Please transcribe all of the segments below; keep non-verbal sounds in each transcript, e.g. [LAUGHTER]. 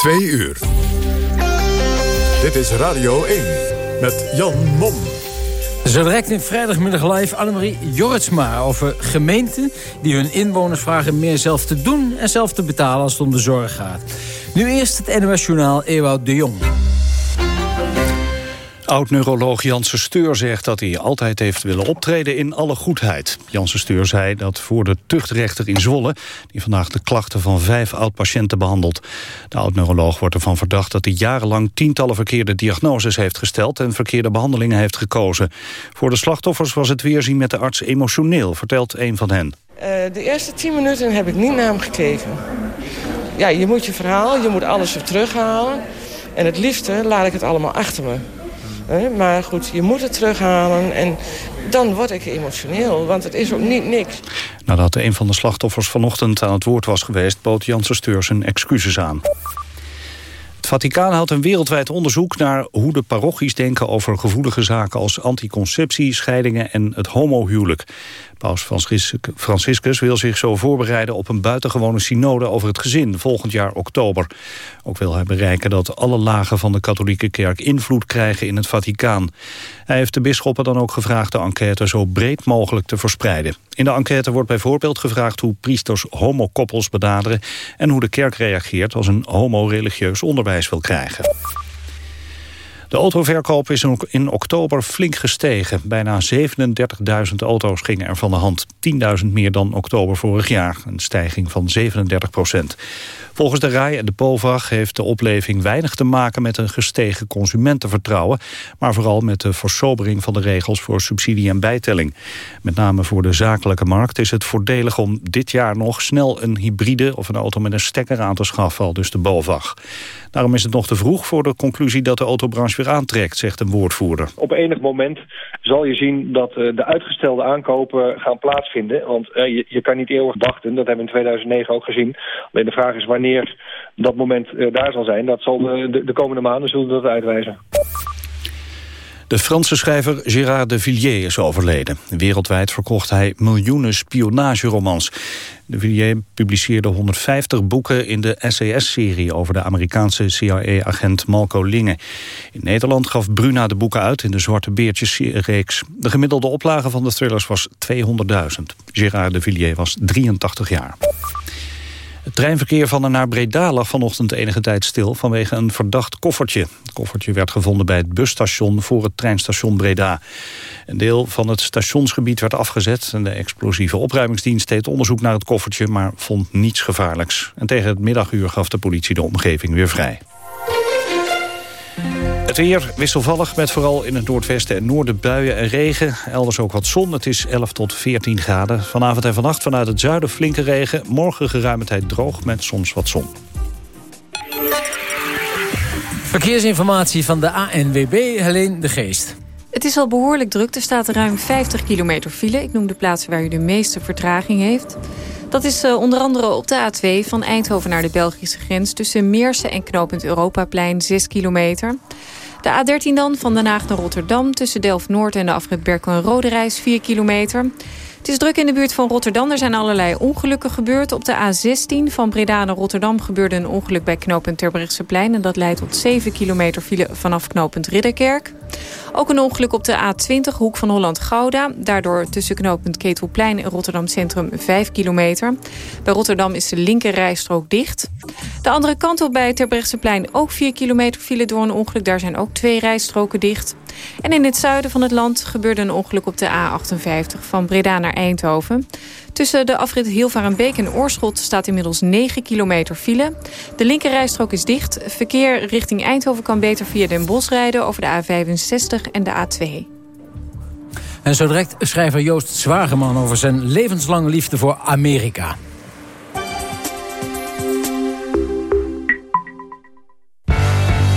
Twee uur. Dit is Radio 1 met Jan Mom. Zo direct in vrijdagmiddag live Annemarie Jorritsma over gemeenten die hun inwoners vragen meer zelf te doen en zelf te betalen als het om de zorg gaat. Nu eerst het NOS Journaal Ewout de Jong. Oud-neuroloog Janssen Steur zegt dat hij altijd heeft willen optreden in alle goedheid. Janssen Steur zei dat voor de tuchtrechter in Zwolle... die vandaag de klachten van vijf oud-patiënten behandelt. De oud-neuroloog wordt ervan verdacht dat hij jarenlang... tientallen verkeerde diagnoses heeft gesteld... en verkeerde behandelingen heeft gekozen. Voor de slachtoffers was het weerzien met de arts emotioneel, vertelt een van hen. Uh, de eerste tien minuten heb ik niet naar hem gekeken. Ja, je moet je verhaal, je moet alles weer terughalen. En het liefste laat ik het allemaal achter me. Maar goed, je moet het terughalen en dan word ik emotioneel, want het is ook niet niks. Nadat een van de slachtoffers vanochtend aan het woord was geweest... bood Janssen Steur zijn excuses aan. Vaticaan houdt een wereldwijd onderzoek naar hoe de parochies denken over gevoelige zaken als anticonceptie, scheidingen en het homohuwelijk. Paus Franciscus wil zich zo voorbereiden op een buitengewone synode over het gezin volgend jaar oktober. Ook wil hij bereiken dat alle lagen van de katholieke kerk invloed krijgen in het Vaticaan. Hij heeft de bisschoppen dan ook gevraagd de enquête zo breed mogelijk te verspreiden. In de enquête wordt bijvoorbeeld gevraagd hoe priesters homokoppels benaderen en hoe de kerk reageert als een homo-religieus onderwijs wil krijgen. De autoverkoop is in oktober flink gestegen. Bijna 37.000 auto's gingen er van de hand. 10.000 meer dan oktober vorig jaar. Een stijging van 37 procent. Volgens de RAI en de POVAG heeft de opleving weinig te maken met een gestegen consumentenvertrouwen, maar vooral met de versobering van de regels voor subsidie en bijtelling. Met name voor de zakelijke markt is het voordelig om dit jaar nog snel een hybride of een auto met een stekker aan te schaffen, al dus de BOVAG. Daarom is het nog te vroeg voor de conclusie dat de autobranche aantrekt, zegt een woordvoerder. Op enig moment zal je zien dat eh, de uitgestelde aankopen gaan plaatsvinden. Want eh, je, je kan niet eeuwig wachten, dat hebben we in 2009 ook gezien. Alleen de vraag is wanneer dat moment eh, daar zal zijn. Dat zal de, de komende maanden zullen dat uitwijzen. De Franse schrijver Gérard de Villiers is overleden. Wereldwijd verkocht hij miljoenen spionageromans. De Villiers publiceerde 150 boeken in de SAS-serie... over de Amerikaanse CIA-agent Malco Linge. In Nederland gaf Bruna de boeken uit in de Zwarte Beertjes-reeks. De gemiddelde oplage van de thrillers was 200.000. Gérard de Villiers was 83 jaar. Het treinverkeer van en naar Breda lag vanochtend enige tijd stil vanwege een verdacht koffertje. Het koffertje werd gevonden bij het busstation voor het treinstation Breda. Een deel van het stationsgebied werd afgezet en de explosieve opruimingsdienst deed onderzoek naar het koffertje, maar vond niets gevaarlijks. En tegen het middaguur gaf de politie de omgeving weer vrij. Het weer wisselvallig met vooral in het noordwesten en noorden buien en regen. Elders ook wat zon. Het is 11 tot 14 graden. Vanavond en vannacht vanuit het zuiden flinke regen. Morgen geruime tijd droog met soms wat zon. Verkeersinformatie van de ANWB, Helene de Geest. Het is al behoorlijk druk. Er staat ruim 50 kilometer file. Ik noem de plaatsen waar u de meeste vertraging heeft. Dat is uh, onder andere op de A2 van Eindhoven naar de Belgische grens... tussen Meersen en knooppunt Europaplein 6 kilometer. De A13 dan, van Den Haag naar Rotterdam... tussen Delft-Noord en de afrit Berkel en Rode Reis 4 kilometer. Het is druk in de buurt van Rotterdam. Er zijn allerlei ongelukken gebeurd. Op de A16 van Breda naar Rotterdam gebeurde een ongeluk bij knooppunt Terbrechtseplein. En dat leidt tot 7 kilometer file vanaf knooppunt Ridderkerk. Ook een ongeluk op de A20, hoek van Holland-Gouda. Daardoor tussen knooppunt Ketelplein en Rotterdam Centrum 5 kilometer. Bij Rotterdam is de linker rijstrook dicht. De andere kant op bij Terbrechtseplein ook 4 kilometer file door een ongeluk. Daar zijn ook twee rijstroken dicht. En in het zuiden van het land gebeurde een ongeluk op de A58 van Breda naar Eindhoven. Tussen de afrit Hilvarenbeek en Oorschot staat inmiddels 9 kilometer file. De linkerrijstrook is dicht. Verkeer richting Eindhoven kan beter via Den Bosch rijden over de A65 en de A2. En zo direct schrijver Joost Zwageman over zijn levenslange liefde voor Amerika.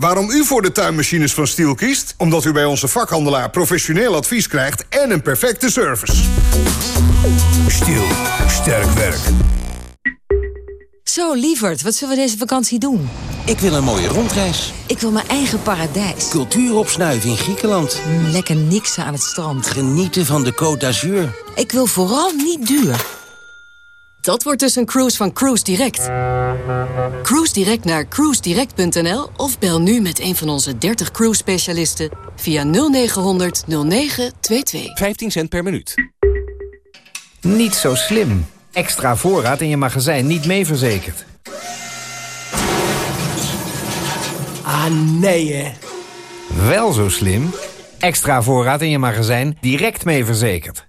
Waarom u voor de tuinmachines van Stiel kiest? Omdat u bij onze vakhandelaar professioneel advies krijgt en een perfecte service. Stiel, sterk werk. Zo, lieverd, wat zullen we deze vakantie doen? Ik wil een mooie rondreis. Ik wil mijn eigen paradijs. Cultuur opsnuiven in Griekenland. Mm, lekker niksen aan het strand. Genieten van de Côte d'Azur. Ik wil vooral niet duur. Dat wordt dus een cruise van Cruise Direct. Cruise Direct naar cruisedirect.nl of bel nu met een van onze 30 cruise specialisten via 0900 0922. 15 cent per minuut. Niet zo slim. Extra voorraad in je magazijn niet mee verzekerd. Ah, nee hè. Wel zo slim. Extra voorraad in je magazijn direct mee verzekerd.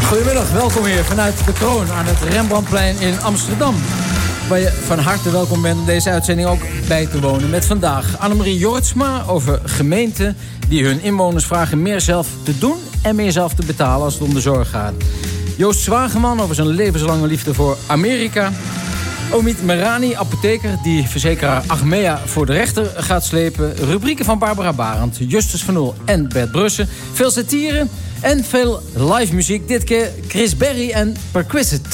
Goedemiddag, welkom hier vanuit de Kroon aan het Rembrandtplein in Amsterdam. Waar je van harte welkom bent om deze uitzending ook bij te wonen. Met vandaag Annemarie Jortsma over gemeenten die hun inwoners vragen meer zelf te doen en meer zelf te betalen als het om de zorg gaat. Joost Zwageman over zijn levenslange liefde voor Amerika. Omid Merani, apotheker, die verzekeraar Achmea voor de rechter gaat slepen. Rubrieken van Barbara Barend, Justus van Oel en Bert Brussen. Veel satire en veel live muziek. Dit keer Chris Berry en Perquisite.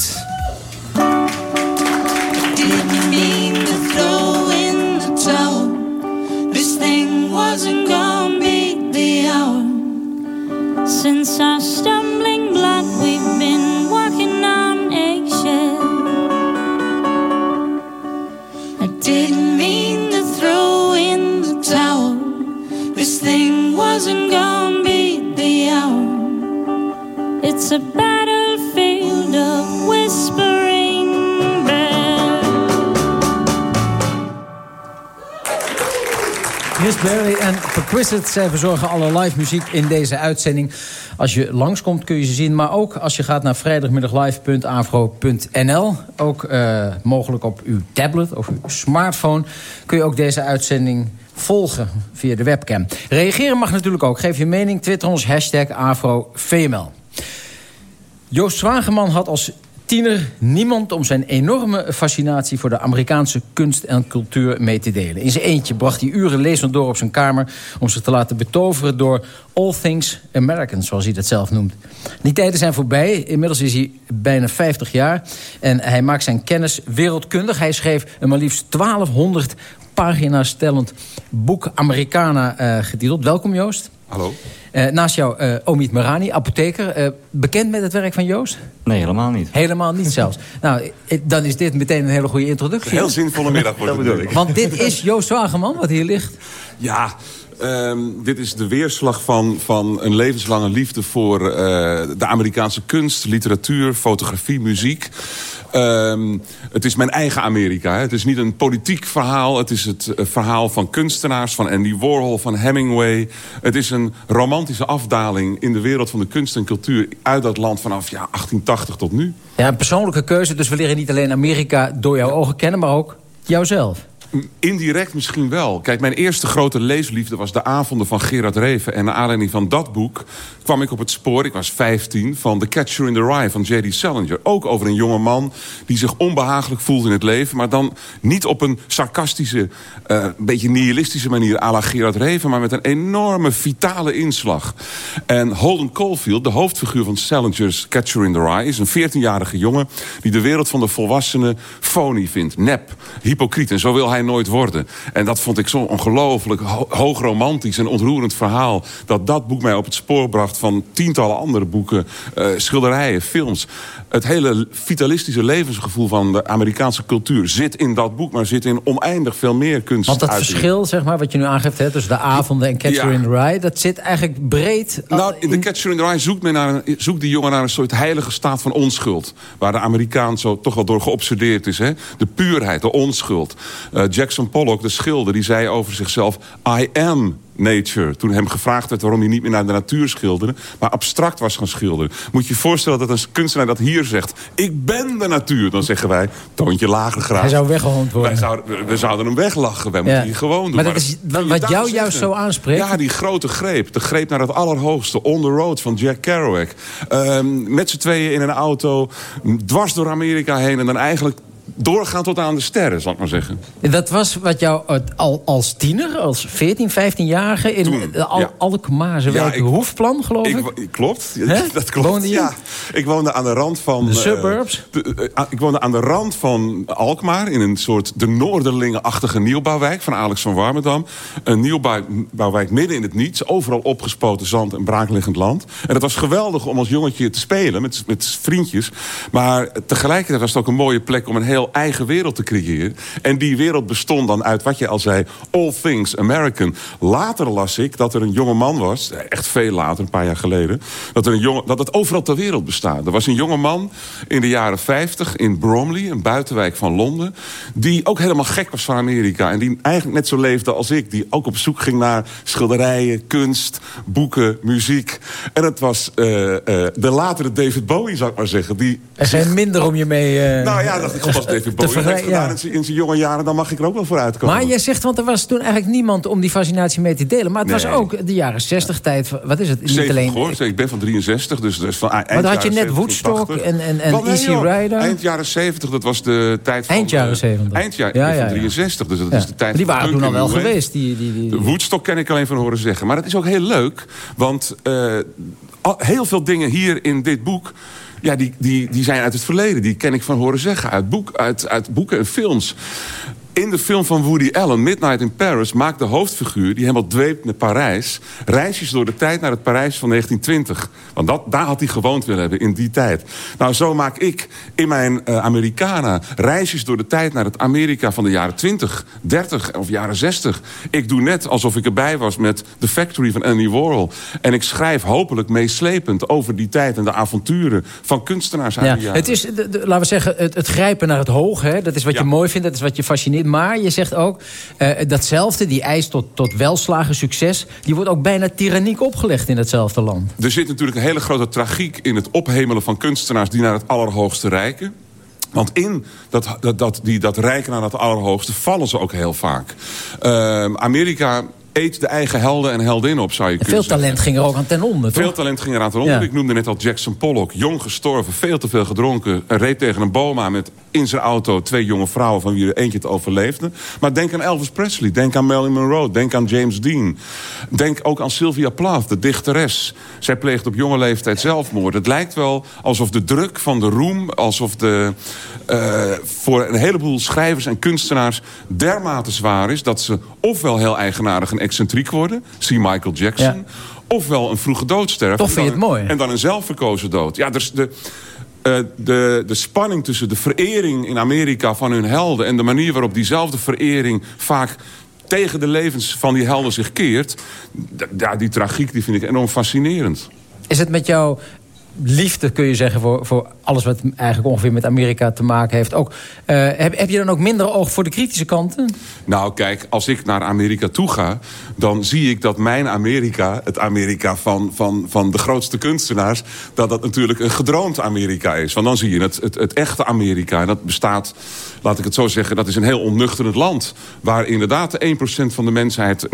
Since our stumbling block, Thing wasn't gonna be the hour. It's a battlefield of whispering bells. Chris Berry en Perquisite. Verzorgen alle live muziek in deze uitzending. Als je langskomt kun je ze zien. Maar ook als je gaat naar vrijdagmiddaglive.avro.nl. Ook eh, mogelijk op uw tablet of uw smartphone... kun je ook deze uitzending volgen via de webcam. Reageren mag natuurlijk ook. Geef je mening, twitter ons hashtag AfroVML. Joost Zwageman had als tiener niemand om zijn enorme fascinatie... voor de Amerikaanse kunst en cultuur mee te delen. In zijn eentje bracht hij uren lezend door op zijn kamer... om zich te laten betoveren door All Things American, zoals hij dat zelf noemt. Die tijden zijn voorbij. Inmiddels is hij bijna 50 jaar. En hij maakt zijn kennis wereldkundig. Hij schreef een maar liefst 1200 pagina's stellend boek Americana uh, getiteld. Welkom Joost. Hallo. Uh, naast jou uh, Omid Marani, apotheker. Uh, bekend met het werk van Joost? Nee, helemaal niet. Helemaal niet zelfs. [LAUGHS] nou, dan is dit meteen een hele goede introductie. Heel zinvolle middag wordt het, [LAUGHS] bedoel ik. Want dit is Joost Zwageman, wat hier ligt. Ja, Um, dit is de weerslag van, van een levenslange liefde voor uh, de Amerikaanse kunst, literatuur, fotografie, muziek. Um, het is mijn eigen Amerika. Hè. Het is niet een politiek verhaal. Het is het uh, verhaal van kunstenaars, van Andy Warhol, van Hemingway. Het is een romantische afdaling in de wereld van de kunst en cultuur... uit dat land vanaf ja, 1880 tot nu. Ja, een persoonlijke keuze. Dus we leren niet alleen Amerika door jouw ogen kennen, maar ook jouzelf. Indirect misschien wel. Kijk, mijn eerste grote leesliefde was de avonden van Gerard Reven. En naar aanleiding van dat boek kwam ik op het spoor, ik was 15... van The Catcher in the Rye van J.D. Salinger. Ook over een jonge man die zich onbehagelijk voelt in het leven... maar dan niet op een sarcastische, uh, beetje nihilistische manier... à la Gerard Reven, maar met een enorme vitale inslag. En Holden Caulfield, de hoofdfiguur van Salinger's Catcher in the Rye... is een 14-jarige jongen die de wereld van de volwassenen phony vindt. Nep, hypocriet. En zo wil hij nooit worden. En dat vond ik zo'n ongelooflijk ho hoog romantisch en ontroerend verhaal... dat dat boek mij op het spoor bracht van tientallen andere boeken... Uh, schilderijen, films. Het hele vitalistische levensgevoel van de Amerikaanse cultuur... zit in dat boek, maar zit in oneindig veel meer kunst. Want dat verschil, zeg maar, wat je nu aangeeft... Hè, tussen de avonden en Catcher ja. in the Rye... dat zit eigenlijk breed... Nou, in de Catcher in the Rye zoekt, men naar een, zoekt die jongen naar een soort heilige staat van onschuld. Waar de Amerikaan zo toch wel door geobsedeerd is. Hè? De puurheid, de onschuld. Uh, Jackson Pollock, de schilder, die zei over zichzelf... I am nature. Toen hem gevraagd werd waarom hij niet meer naar de natuur schilderde... maar abstract was gaan schilderen. Moet je je voorstellen dat een kunstenaar dat hier zegt... ik ben de natuur, dan zeggen wij, toontje lager graag. Hij zou weggehoond worden. Wij zouden, we zouden hem weglachen, wij Ja. moeten hier gewoon doen. Maar dat is wat- wat jou juist zo aanspreekt? Ja, die grote greep. De greep naar het allerhoogste. On the road van Jack Kerouac. Ehm, met z'n tweeën in een auto. Dwars door Amerika heen. En dan eigenlijk doorgaan tot aan de sterren, zal ik maar zeggen. Dat was wat jou eh, al als tiener, als 14, 15-jarige... in de Al ja. Alkmaarse Ja, ik- Hoefplan, geloof ik? Ik, klopt, [LAUGHS] dat klopt. Woonde je? Ja. Ik woonde aan de rand van... De eh, suburbs? de- eh, ik woonde aan de rand van Alkmaar... in een soort de Noorderlingen-achtige nieuwbouwwijk... van Alex van Warmerdam. Een nieuwbouwwijk midden in het niets. Overal opgespoten zand en braakliggend land. En het was geweldig om als jongetje te spelen met, met vriendjes. Maar tegelijkertijd was het ook een mooie plek... om een heel eigen wereld te creëren. En die wereld bestond dan uit wat je al zei... all things American. Later las ik dat er een jonge man was... echt veel later, een paar jaar geleden... dat, er een jonge, dat het overal ter wereld bestaat. Er was een jonge man in de jaren 50 in Bromley... een buitenwijk van Londen... die ook helemaal gek was van Amerika. En die eigenlijk net zo leefde als ik. Die ook op zoek ging naar schilderijen, kunst, boeken, muziek. En het was eh, eh, de latere David Bowie, zou ik maar zeggen. Die Er zijn minder om je mee... eh, nou ja, dat ik God David te Bowie heeft gedaan ja. in zijn- in zijn jonge jaren... dan mag ik er ook wel voor uitkomen. Maar jij zegt, want er was toen eigenlijk niemand om die fascinatie mee te delen. Maar het was ook de jaren 60 tijd. Wat is het? Niet 70 alleen. hoor, ik ben van 63, dus, dus van eind Maar dan had je jaren net 70, Woodstock 80. en- en- en Wel, nee, Easy. Rider. Eind jaren 70, dat was de tijd van... Eind jaren eh, 70. Eind jaar, Ja, ik ben ja, van ja. 63, dus dat Ja. is de tijd Die van waren punk toen al wel geweest. Die, die, die, De Woodstock ken ik alleen van horen zeggen. Maar het is ook heel leuk, want eh, heel veel dingen hier in dit boek... Ja, die, die, die zijn uit het verleden. Die ken ik van horen zeggen. Uit, boek, uit, uit boeken en films. In de film van Woody Allen, Midnight in Paris... maakt de hoofdfiguur, die helemaal dweept naar Parijs... reisjes door de tijd naar het Parijs van 1920. Want dat, daar had hij gewoond willen hebben, in die tijd. Nou, zo maak ik in mijn eh, Americana... reisjes door de tijd naar het Amerika van de jaren 20, 30 of jaren 60. Ik doe net alsof ik erbij was met The Factory van Andy Warhol. En ik schrijf hopelijk meeslepend over die tijd... en de avonturen van kunstenaars uit Ja, die jaren. het is, de, de- laten we zeggen, het, het grijpen naar het hoog. Hè? Dat is wat je mooi vindt, dat is wat je fascineert. Maar je zegt ook, eh, datzelfde, die eis tot, tot welslagen, succes... die wordt ook bijna tyranniek opgelegd in hetzelfde land. Er zit natuurlijk een hele grote tragiek in het ophemelen van kunstenaars... die naar het allerhoogste reiken. Want in dat, dat, dat, die, dat rijken naar het allerhoogste vallen ze ook heel vaak. Ehm, Amerika eet de eigen helden en heldinnen op, zou je kunnen Veel zeggen. talent ging er ook aan ten onder, toch? Veel talent ging eraan ten onder. Ja. Ik noemde net al Jackson Pollock. Jong gestorven, veel te veel gedronken. En reed tegen een boom aan met in zijn auto twee jonge vrouwen... van wie er eentje het overleefde. Maar denk aan Elvis Presley, denk aan Marilyn Monroe... denk aan James Dean. Denk ook aan Sylvia Plath, de dichteres. Zij pleegt op jonge leeftijd zelfmoord. Het lijkt wel alsof de druk van de roem... alsof de, eh, voor een heleboel schrijvers en kunstenaars dermate zwaar is... dat ze ofwel heel eigenaardig en excentriek worden... zie Michael Jackson... ofwel een vroege dood sterven. Toch vind je En dan- het mooi. En dan een zelfverkozen dood. Ja, dus de, eh, de, de spanning tussen de verering in Amerika van hun helden... en de manier waarop diezelfde verering vaak tegen de levens van die helden zich keert... Ja, die tragiek die vind ik enorm fascinerend. Is het met jouw liefde, kun je zeggen, voor, voor alles wat eigenlijk ongeveer met Amerika te maken heeft. Ook, eh, heb, heb je dan ook minder oog voor de kritische kanten? Nou, kijk, als ik naar Amerika toe ga... dan zie ik dat mijn Amerika, het Amerika van, van, van de grootste kunstenaars... dat dat natuurlijk een gedroomd Amerika is. Want dan zie je het, het, het echte Amerika. En dat bestaat, laat ik het zo zeggen... dat is een heel onnuchterend land... waar inderdaad 1% van de mensheid 99%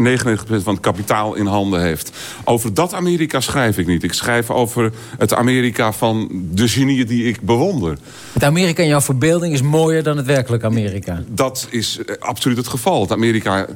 van het kapitaal in handen heeft. Over dat Amerika schrijf ik niet. Ik schrijf over het Amerika van de genieën die ik bewonder. Het Amerika in jouw verbeelding is mooier dan het werkelijk Amerika. Dat is eh, absoluut het geval. Het Amerika...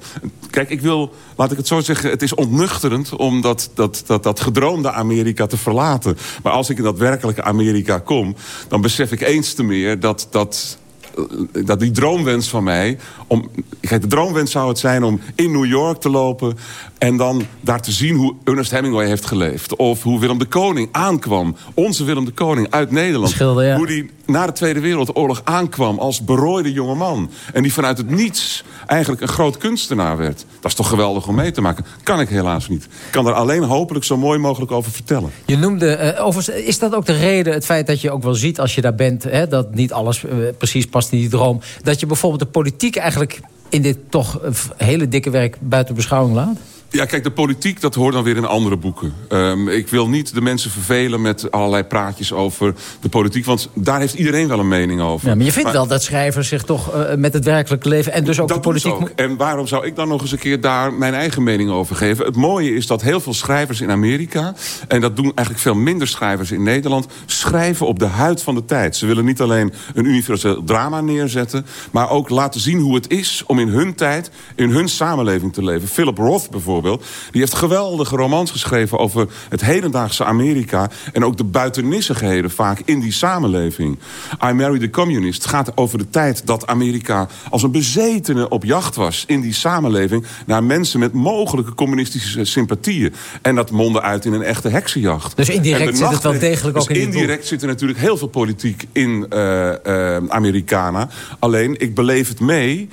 Kijk, ik wil, laat ik het zo zeggen... het is ontnuchterend om dat, dat, dat, dat gedroomde Amerika te verlaten. Maar als ik in dat werkelijke Amerika kom... dan besef ik eens te meer dat... dat eh, dat die droomwens van mij... Om, kijk, de droomwens zou het zijn om in New York te lopen... en dan daar te zien hoe Ernest Hemingway heeft geleefd. Of hoe Willem de Koning aankwam. Onze Willem de Koning uit Nederland. Schilder, ja. Hoe die na de Tweede Wereldoorlog aankwam als berooide jongeman. En die vanuit het niets eigenlijk een groot kunstenaar werd. Dat is toch geweldig om mee te maken. Kan ik helaas niet. Ik kan er alleen hopelijk zo mooi mogelijk over vertellen. Je noemde, eh, overigens, is dat ook de reden, het feit dat je ook wel ziet als je daar bent... Hè, dat niet alles eh, precies past in die droom... dat je bijvoorbeeld de politiek eigenlijk in dit toch eh, hele dikke werk buiten beschouwing laat? Ja, kijk, de politiek, dat hoort dan weer in andere boeken. Um, ik wil niet de mensen vervelen met allerlei praatjes over de politiek... want daar heeft iedereen wel een mening over. Ja, maar je vindt wel dat schrijvers zich toch uh, met het werkelijke leven... en dus ook dat de politiek... Ook. En waarom zou ik dan nog eens een keer daar mijn eigen mening over geven? Het mooie is dat heel veel schrijvers in Amerika... en dat doen eigenlijk veel minder schrijvers in Nederland... schrijven op de huid van de tijd. Ze willen niet alleen een universeel drama neerzetten... maar ook laten zien hoe het is om in hun tijd... in hun samenleving te leven. Philip Roth bijvoorbeeld die heeft geweldige romans geschreven over het hedendaagse Amerika... en ook de buitennissigheden vaak in die samenleving. I Married a Communist gaat over de tijd dat Amerika als een bezetene op jacht was... in die samenleving naar mensen met mogelijke communistische sympathieën. En dat mondde uit in een echte heksenjacht. Dus indirect zit het wel degelijk dus ook in indirect zit er natuurlijk heel veel politiek in uh, uh, Americana. Alleen, ik beleef het mee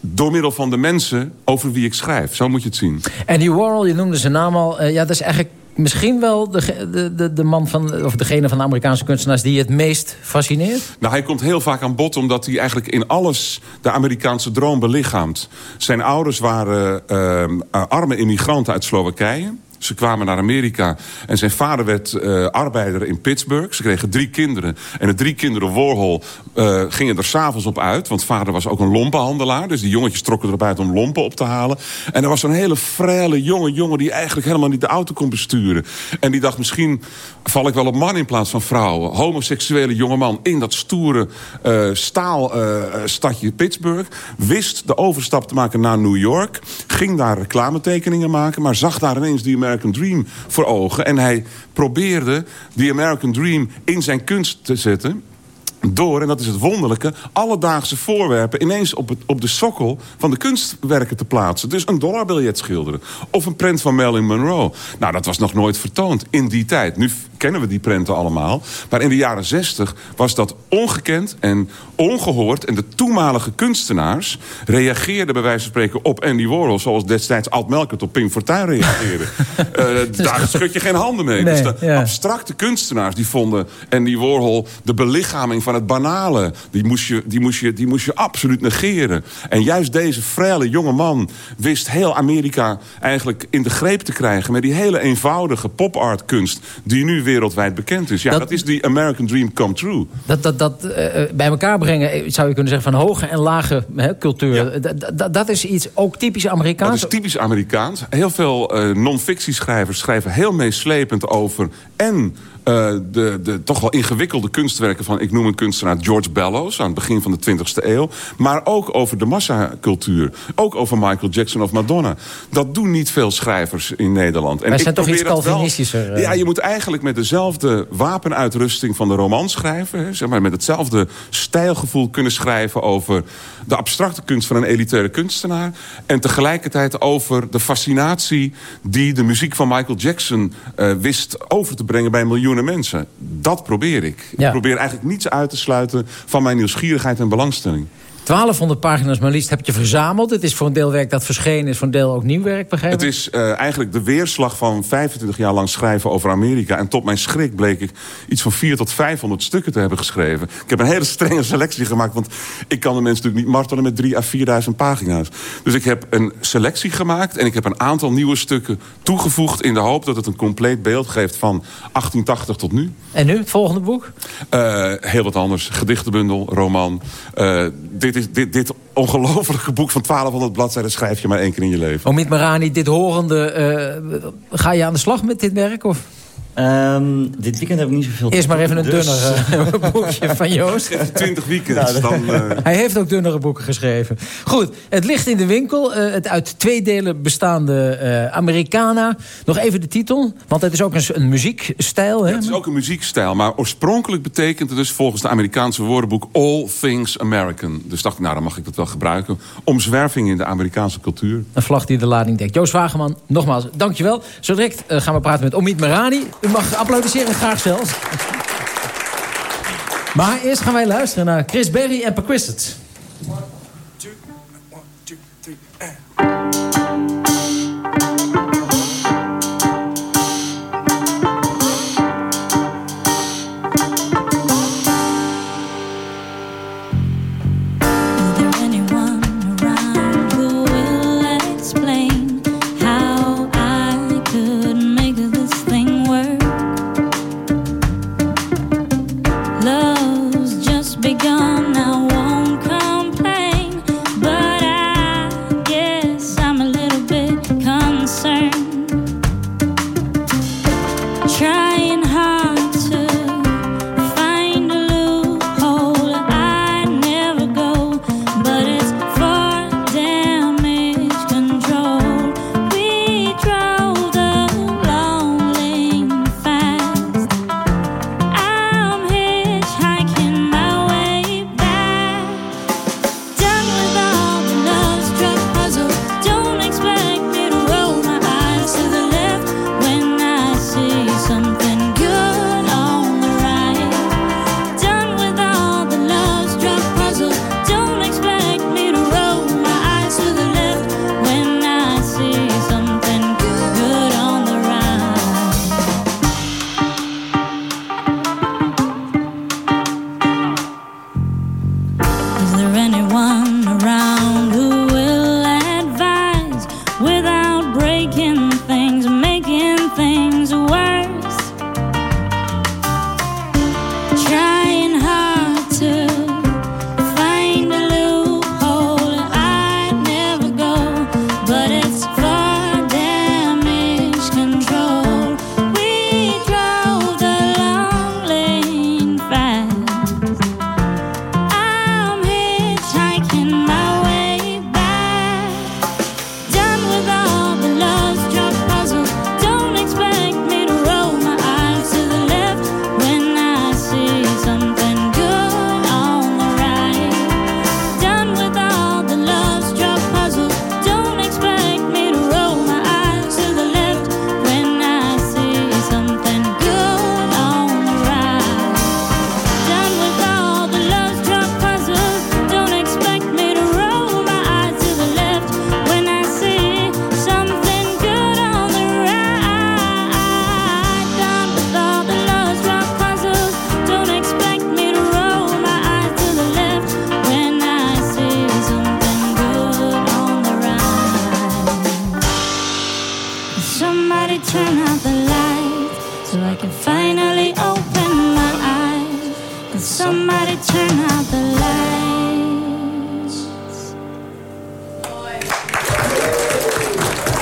door middel van de mensen over wie ik schrijf. Zo moet je het zien. Andy Warhol, je noemde zijn naam al. Uh, ja, dat is eigenlijk misschien wel de, de, de, de, man van, of degene van de Amerikaanse kunstenaars... die je het meest fascineert? Nou, hij komt heel vaak aan bod omdat hij eigenlijk in alles... de Amerikaanse droom belichaamt. Zijn ouders waren uh, arme immigranten uit Slowakije... Ze kwamen naar Amerika en zijn vader werd uh, arbeider in Pittsburgh. Ze kregen drie kinderen. En de drie kinderen Warhol uh, gingen er s'avonds op uit. Want vader was ook een lompenhandelaar. Dus die jongetjes trokken erop uit om lompen op te halen. En er was een hele frele jonge jongen... die eigenlijk helemaal niet de auto kon besturen. En die dacht, misschien val ik wel op man in plaats van vrouwen. Homoseksuele jongeman in dat stoere uh, staalstadje Pittsburgh. Wist de overstap te maken naar New York. Ging daar reclametekeningen maken. Maar zag daar ineens die American Dream voor ogen. En hij probeerde die American Dream in zijn kunst te zetten door, en dat is het wonderlijke... alledaagse voorwerpen ineens op, het, op de sokkel van de kunstwerken te plaatsen. Dus een dollarbiljet schilderen. Of een prent van Marilyn Monroe. Nou, dat was nog nooit vertoond in die tijd. Nu kennen we die prenten allemaal. Maar in de jaren zestig was dat ongekend en ongehoord. En de toenmalige kunstenaars reageerden bij wijze van spreken op Andy Warhol... zoals destijds Alt Melkert op Pink Fortuyn reageerde. uh, [LAUGHS] daar schud je geen handen mee. Nee, dus de ja. abstracte kunstenaars die vonden Andy Warhol de belichaming van het banale. Die moest, je, die, moest je, die moest je absoluut negeren. En juist deze frele jonge man wist heel Amerika eigenlijk in de greep te krijgen... met die hele eenvoudige pop-art kunst die nu wereldwijd bekend is. Ja, dat, Dat- is die American Dream come true. Dat, dat, dat eh, bij elkaar brengen, eh, zou je kunnen zeggen... van hoge en lage hè, cultuur. Dat- Dat, dat is iets ook typisch Dat Amerikaans. is typisch Amerikaans. Heel veel eh non-fictieschrijvers schrijven heel meeslepend over... en eh, de, de toch wel ingewikkelde kunstwerken van... ik noem een kunstenaar George Bellows aan het begin van de 20e eeuw. Maar ook over de massacultuur. Ook over Michael Jackson of Madonna. Dat doen niet veel schrijvers in Nederland. Wij ik zijn toch iets wel- Calvinistischer, eh. Ja, je moet eigenlijk met dezelfde wapenuitrusting van de roman schrijven. Hè, zeg maar, met hetzelfde stijlgevoel kunnen schrijven over de abstracte kunst van een elitaire kunstenaar. En tegelijkertijd over de fascinatie die de muziek van Michael Jackson eh, wist over te brengen bij miljoenen mensen. Dat probeer ik. Ja. Ik probeer eigenlijk niets uit te sluiten van mijn nieuwsgierigheid en belangstelling. 1200 pagina's maar liefst heb je verzameld. Het is voor een deel werk dat verschenen is, voor een deel ook nieuw werk, begrijp ik? Het is eh, eigenlijk de weerslag van 25 jaar lang schrijven over Amerika. En tot mijn schrik bleek ik iets van 400 tot 500 stukken te hebben geschreven. Ik heb een hele strenge selectie gemaakt. Want ik kan de mensen natuurlijk niet martelen met 3 à 4000 pagina's. Dus ik heb een selectie gemaakt. En ik heb een aantal nieuwe stukken toegevoegd... in de hoop dat het een compleet beeld geeft van 1880 tot nu. En nu, het volgende boek? Eh, heel wat anders. Gedichtenbundel, roman. Eh, dit, dit, dit ongelofelijke boek van 1200 bladzijden schrijf je maar één keer in je leven. Omid Marani, dit horende, eh, ga je aan de slag met dit werk? Of? Ehm, dit weekend heb ik niet zoveel Eerst maar even een doen, dus- dunner eh, [LAUGHS] boekje van Joost. 20 weekends. Nou, dan, eh, Hij heeft ook dunnere boeken geschreven. Goed, het ligt in de winkel. eh, het uit twee delen bestaande eh Americana. Nog even de titel, want het is ook een, een muziekstijl. Hè? Het is ook een muziekstijl, maar oorspronkelijk betekent het dus volgens de Amerikaanse woordenboek All Things American. Dus dacht ik, nou dan mag ik dat wel gebruiken. Omzwerving in de Amerikaanse cultuur. Een vlag die de lading dekt. Joost Wageman, nogmaals, dankjewel. Zo direct gaan we praten met Omid Merani. U mag applaudisseren, graag zelfs. Maar eerst gaan wij luisteren naar Chris Berry en Perquisite. Is there anyone around who will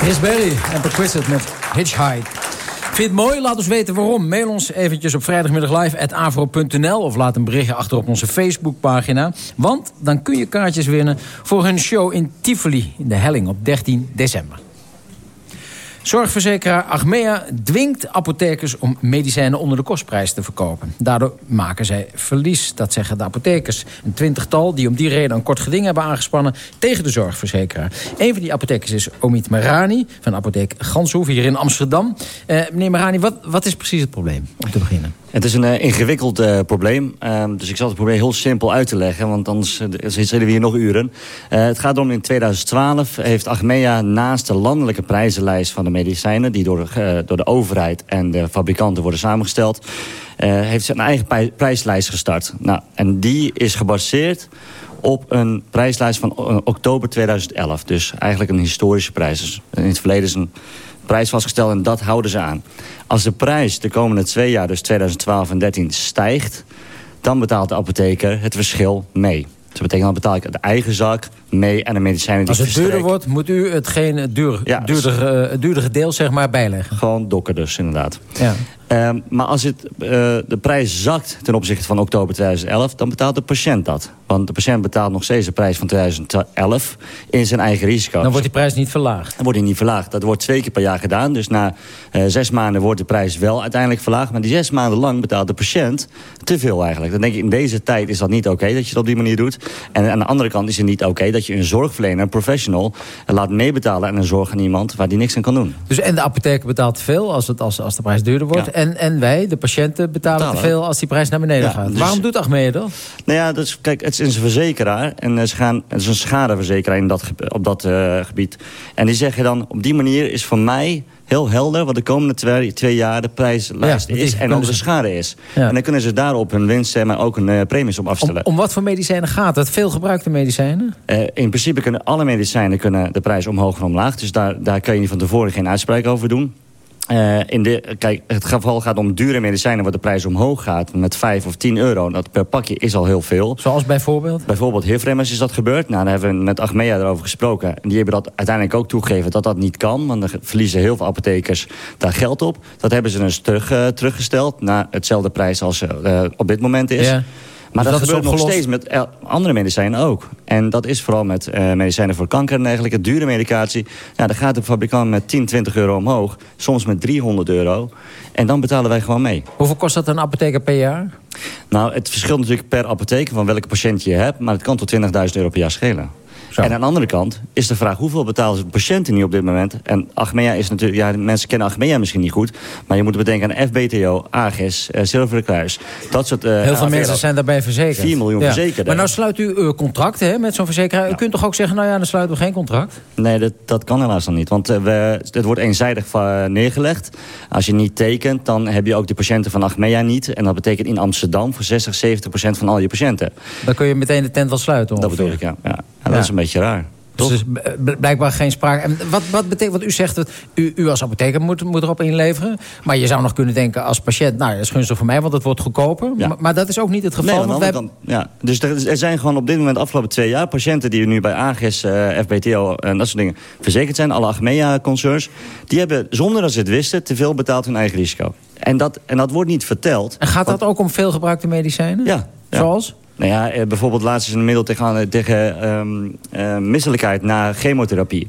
Chris Berry en Perquisite met Hitchhike. Vind je het mooi? Laat ons weten waarom. Mail ons eventjes op vrijdagmiddag live avro.nl of laat een berichtje achter op onze Facebookpagina. Want dan kun je kaartjes winnen voor hun show in Tivoli in de Helling op 13 december. Zorgverzekeraar Achmea dwingt apothekers om medicijnen onder de kostprijs te verkopen. Daardoor maken zij verlies, dat zeggen de apothekers. Een twintigtal die om die reden een kort geding hebben aangespannen tegen de zorgverzekeraar. Een van die apothekers is Omid Marani van apotheek Ganshoef hier in Amsterdam. Eh, meneer Marani, wat, wat is precies het probleem om te beginnen? Het is een uh, ingewikkeld uh, probleem. Uh, dus ik zal het proberen heel simpel uit te leggen. Want anders zitten we hier nog uren. het gaat om in 2012 heeft Achmea naast de landelijke prijzenlijst van de medicijnen... die door, door de overheid en de fabrikanten worden samengesteld... heeft ze een eigen prijslijst gestart. Nou, en die is gebaseerd op een prijslijst van oktober 2011. Dus eigenlijk een historische prijs. Dus in het verleden is een prijs vastgesteld en dat houden ze aan. Als de prijs de komende twee jaar, dus 2012 en 2013, stijgt... dan betaalt de apotheker het verschil mee. Dat betekent dan betaal ik de eigen zak mee en de medicijnen die Als het duurder wordt, moet u hetgeen duur, ja, uh, duurdere deel zeg maar bijleggen. Gewoon dokken dus, inderdaad. Ja. Um, maar als het, uh, de prijs zakt ten opzichte van oktober 2011... dan betaalt de patiënt dat. Want de patiënt betaalt nog steeds de prijs van 2011 in zijn eigen risico. Dan wordt die prijs niet verlaagd? Dan wordt die niet verlaagd. Dat wordt twee keer per jaar gedaan. Dus na uh, zes maanden wordt de prijs wel uiteindelijk verlaagd. Maar die zes maanden lang betaalt de patiënt te veel eigenlijk. Dan denk ik, in deze tijd is dat niet oké okay, dat je het op die manier doet. En aan de andere kant is het niet oké okay dat je een zorgverlener, een professional... laat meebetalen aan een zorg aan iemand waar die niks aan kan doen. Dus en de apotheker betaalt te veel als, het, als, als de prijs duurder wordt... Ja. En, en wij, de patiënten, betalen, betalen, te veel als die prijs naar beneden ja, gaat. Dus, Waarom doet Achmea dat? Nou ja, dus, kijk, het is een verzekeraar. En ze gaan, het is een schadeverzekeraar in dat, op dat uh, gebied. En die zeggen dan, op die manier is voor mij heel helder wat de komende twee, twee jaar de prijslijst ja, is en ook de schade is. Ja. En dan kunnen ze daarop hun winst maar ook een uh, premies op afstellen. Om, om, wat voor medicijnen gaat het? Veel gebruikte medicijnen? Uh, in principe kunnen alle medicijnen kunnen de prijs omhoog en omlaag. Dus daar, daar kan je van tevoren geen uitspraak over doen. Uh, in de, kijk, het geval gaat om dure medicijnen waar de prijs omhoog gaat met 5 of 10 euro. Dat per pakje is al heel veel. Zoals bijvoorbeeld? Bijvoorbeeld HIV-remmers is dat gebeurd. Nou, daar hebben we met Achmea erover gesproken. En die hebben dat uiteindelijk ook toegegeven dat dat niet kan. Want dan verliezen heel veel apothekers daar geld op. Dat hebben ze dus terug, uh, teruggesteld naar hetzelfde prijs als uh, op dit moment is. Ja. Maar dus dat, dat gebeurt nog steeds met andere medicijnen ook. En dat is vooral met uh, medicijnen voor kanker en dergelijke. Dure medicatie. Nou, dan gaat de fabrikant met 10, 20 euro omhoog. Soms met 300 euro. En dan betalen wij gewoon mee. Hoeveel kost dat een apotheker per jaar? Nou, het verschilt natuurlijk per apotheker van welke patiënt je hebt. Maar het kan tot 20.000 euro per jaar schelen. Zo. En aan de andere kant is de vraag... hoeveel betalen de patiënten nu op dit moment? En Achmea is natuurlijk... ja, mensen kennen Achmea misschien niet goed... maar je moet bedenken aan FBTO, AGIS, uh, Zilveren Kruis. Dat soort, uh, Heel veel mensen zijn daarbij verzekerd. 4 miljoen ja. verzekerden. Maar nou sluit u uh, contract hè, met zo'n verzekeraar. U kunt toch ook zeggen, nou ja, dan sluiten we geen contract? Nee, dat, dat kan helaas nog niet. Want we, het wordt eenzijdig neergelegd. Als je niet tekent, dan heb je ook de patiënten van Achmea niet. En dat betekent in Amsterdam voor 60, 70 procent van al je patiënten. Dan kun je meteen de tent wel sluiten ongeveer. Dat bedoel ik, ja. ja. ja dat is beetje raar. Dus is blijkbaar geen sprake. En wat, wat betekent wat u zegt? Dat u, u als apotheker moet, moet erop inleveren. Maar je zou nog kunnen denken als patiënt... nou, dat is gunstig voor mij, want het wordt goedkoper. Ja. Maar, maar, dat is ook niet het geval. Nee, wij... dan, ja. Dus er, er, zijn gewoon op dit moment afgelopen twee jaar... patiënten die nu bij AGS, uh, FBTO en dat soort dingen verzekerd zijn. Alle Achmea-concerns. Die hebben, zonder dat ze het wisten, te veel betaald hun eigen risico. En dat, en dat wordt niet verteld. En gaat dat ook om veel gebruikte medicijnen? Ja. ja. Zoals? Nou ja, eh, bijvoorbeeld laatst is een middel tegen, tegen um, uh, misselijkheid na chemotherapie.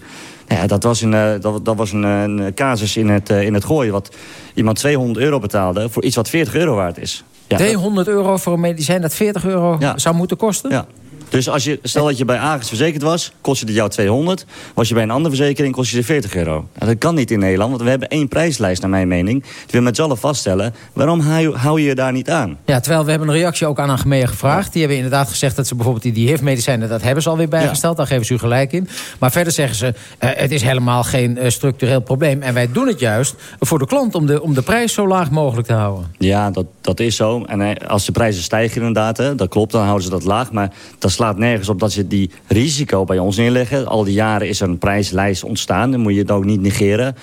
Nou ja, dat was een, uh, dat, dat, was een, een casus in het, uh, in het gooien... wat iemand 200 euro betaalde voor iets wat 40 euro waard is. Ja, 200 euro voor een medicijn dat 40 euro ja. zou moeten kosten? Ja. Dus als je, stel dat je bij Agis verzekerd was, kostte het jou 200. Was je bij een andere verzekering, kost je 40 euro. Nou, dat kan niet in Nederland, want we hebben één prijslijst naar mijn mening. Die we met z'n allen vaststellen. Waarom hou je je daar niet aan? Ja, terwijl we hebben een reactie ook aan Achmea gevraagd. Die hebben inderdaad gezegd dat ze bijvoorbeeld die, die HIV-medicijnen... dat hebben ze alweer bijgesteld, ja. daar geven ze u gelijk in. Maar verder zeggen ze, uh, het is helemaal geen uh, structureel probleem. En wij doen het juist voor de klant om de, om de prijs zo laag mogelijk te houden. Ja, dat, dat is zo. En uh, als de prijzen stijgen inderdaad, hè, dat klopt, dan houden ze dat laag. Maar dat slaat nergens op dat ze die risico bij ons neerleggen. Al die jaren is er een prijslijst ontstaan. Dan moet je het ook niet negeren.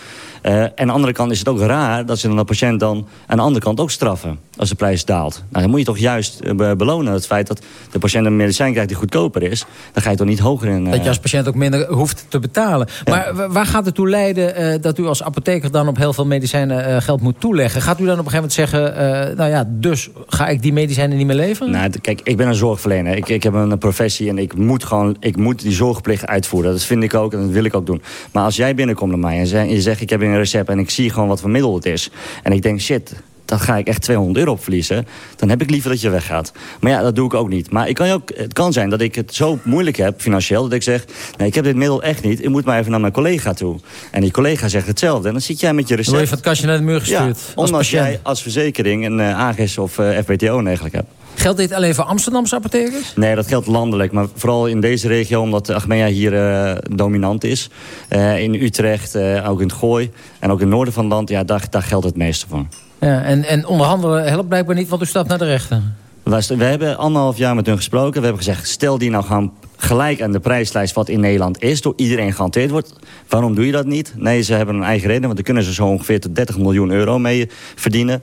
Uh, en aan de andere kant is het ook raar dat ze dan de patiënt dan aan de andere kant ook straffen. als de prijs daalt. Nou, dan moet je toch juist eh, be- belonen het feit dat de patiënt een medicijn krijgt die goedkoper is. Dan ga je toch niet hoger in. Dat eh, je als patiënt ook minder hoeft te betalen. Maar wa- waar gaat het toe leiden eh, dat u als apotheker dan op heel veel medicijnen eh, geld moet toeleggen? Gaat u dan op een gegeven moment zeggen, eh, nou ja, dus ga ik die medicijnen niet meer leveren? Nou, kijk, ik ben een zorgverlener. Ik, ik heb een professie en ik moet gewoon ik moet die zorgplicht uitvoeren. Dat vind ik ook en dat wil ik ook doen. Maar als jij binnenkomt naar mij en je zegt ik heb een recept en ik zie gewoon wat voor middel het is. En ik denk shit, dan ga ik echt 200 euro op verliezen. Dan heb ik liever dat je weggaat. Maar ja, dat doe ik ook niet. Maar ik kan ook, het kan zijn dat ik het zo moeilijk heb financieel... dat ik zeg, nee, ik heb dit middel echt niet. Ik moet maar even naar mijn collega toe. En die collega zegt hetzelfde. En dan zit jij met je Dan recept... word je van het kastje naar de muur gestuurd. Ja, als omdat patiënt. jij als verzekering een uh, AGS of uh, FBTO eigenlijk hebt. Geldt dit alleen voor Amsterdamse apothekers? Nee, dat geldt landelijk. Maar vooral in deze regio, omdat Achmea hier uh, dominant is. Uh, in Utrecht, uh, ook in het Gooi en ook in het noorden van het land... Ja, daar, daar geldt het meeste van. Ja, en, en onderhandelen helpt blijkbaar niet, want u staat naar de rechter. We hebben anderhalf jaar met hun gesproken. We hebben gezegd, stel die nou gaan gelijk aan de prijslijst wat in Nederland is... door iedereen gehanteerd wordt. Waarom doe je dat niet? Nee, ze hebben een eigen reden, want daar kunnen ze zo ongeveer tot 30 miljoen euro mee verdienen.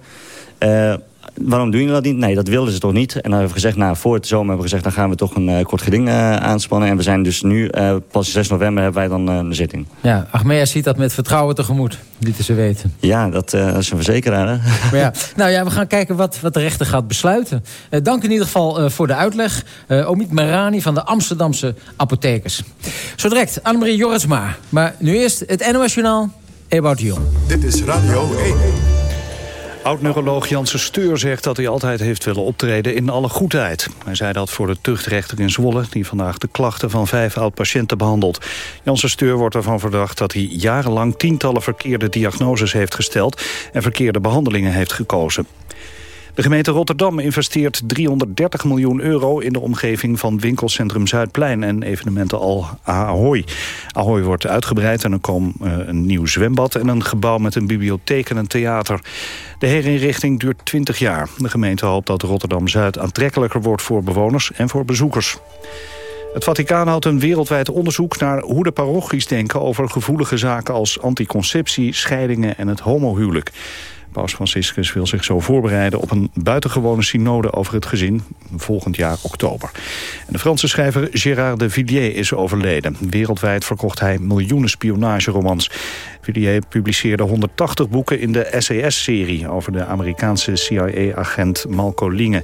Uh, waarom doen jullie dat niet? Nee, dat wilden ze toch niet. En dan hebben we gezegd, nou, voor het zomer hebben we gezegd... dan gaan we toch een uh, kort geding uh, aanspannen. En we zijn dus nu, uh, pas 6 november hebben wij dan uh, een zitting. Ja, Achmea ziet dat met vertrouwen tegemoet, lieten ze weten. Ja, dat, uh, dat is een verzekeraar, hè? Maar ja, [LAUGHS] nou ja, we gaan kijken wat, wat de rechter gaat besluiten. Uh, dank in ieder geval uh, voor de uitleg. Uh, Omid Merani van de Amsterdamse apothekers. Zo direct, Annemarie Jorritsma. Maar nu eerst het NOS Journaal, Ewout de Jong. Dit is Radio 1. Oud-neuroloog Janssen Steur zegt dat hij altijd heeft willen optreden in alle goedheid. Hij zei dat voor de tuchtrechter in Zwolle... die vandaag de klachten van vijf oud-patiënten behandelt. Janssen Steur wordt ervan verdacht dat hij jarenlang... tientallen verkeerde diagnoses heeft gesteld... en verkeerde behandelingen heeft gekozen. De gemeente Rotterdam investeert 330 miljoen euro... in de omgeving van winkelcentrum Zuidplein en evenementen al Ahoy. Ahoy wordt uitgebreid en er komt uh, een nieuw zwembad... en een gebouw met een bibliotheek en een theater. De herinrichting duurt 20 jaar. De gemeente hoopt dat Rotterdam-Zuid aantrekkelijker wordt voor bewoners en voor bezoekers. Het Vaticaan houdt een wereldwijd onderzoek naar hoe de parochies denken... over gevoelige zaken als anticonceptie, scheidingen en het homohuwelijk. Paus Franciscus wil zich zo voorbereiden op een buitengewone synode over het gezin volgend jaar oktober. En de Franse schrijver Gérard de Villiers is overleden. Wereldwijd verkocht hij miljoenen spionageromans. Villiers publiceerde 180 boeken in de SAS-serie over de Amerikaanse CIA-agent Malco Linge.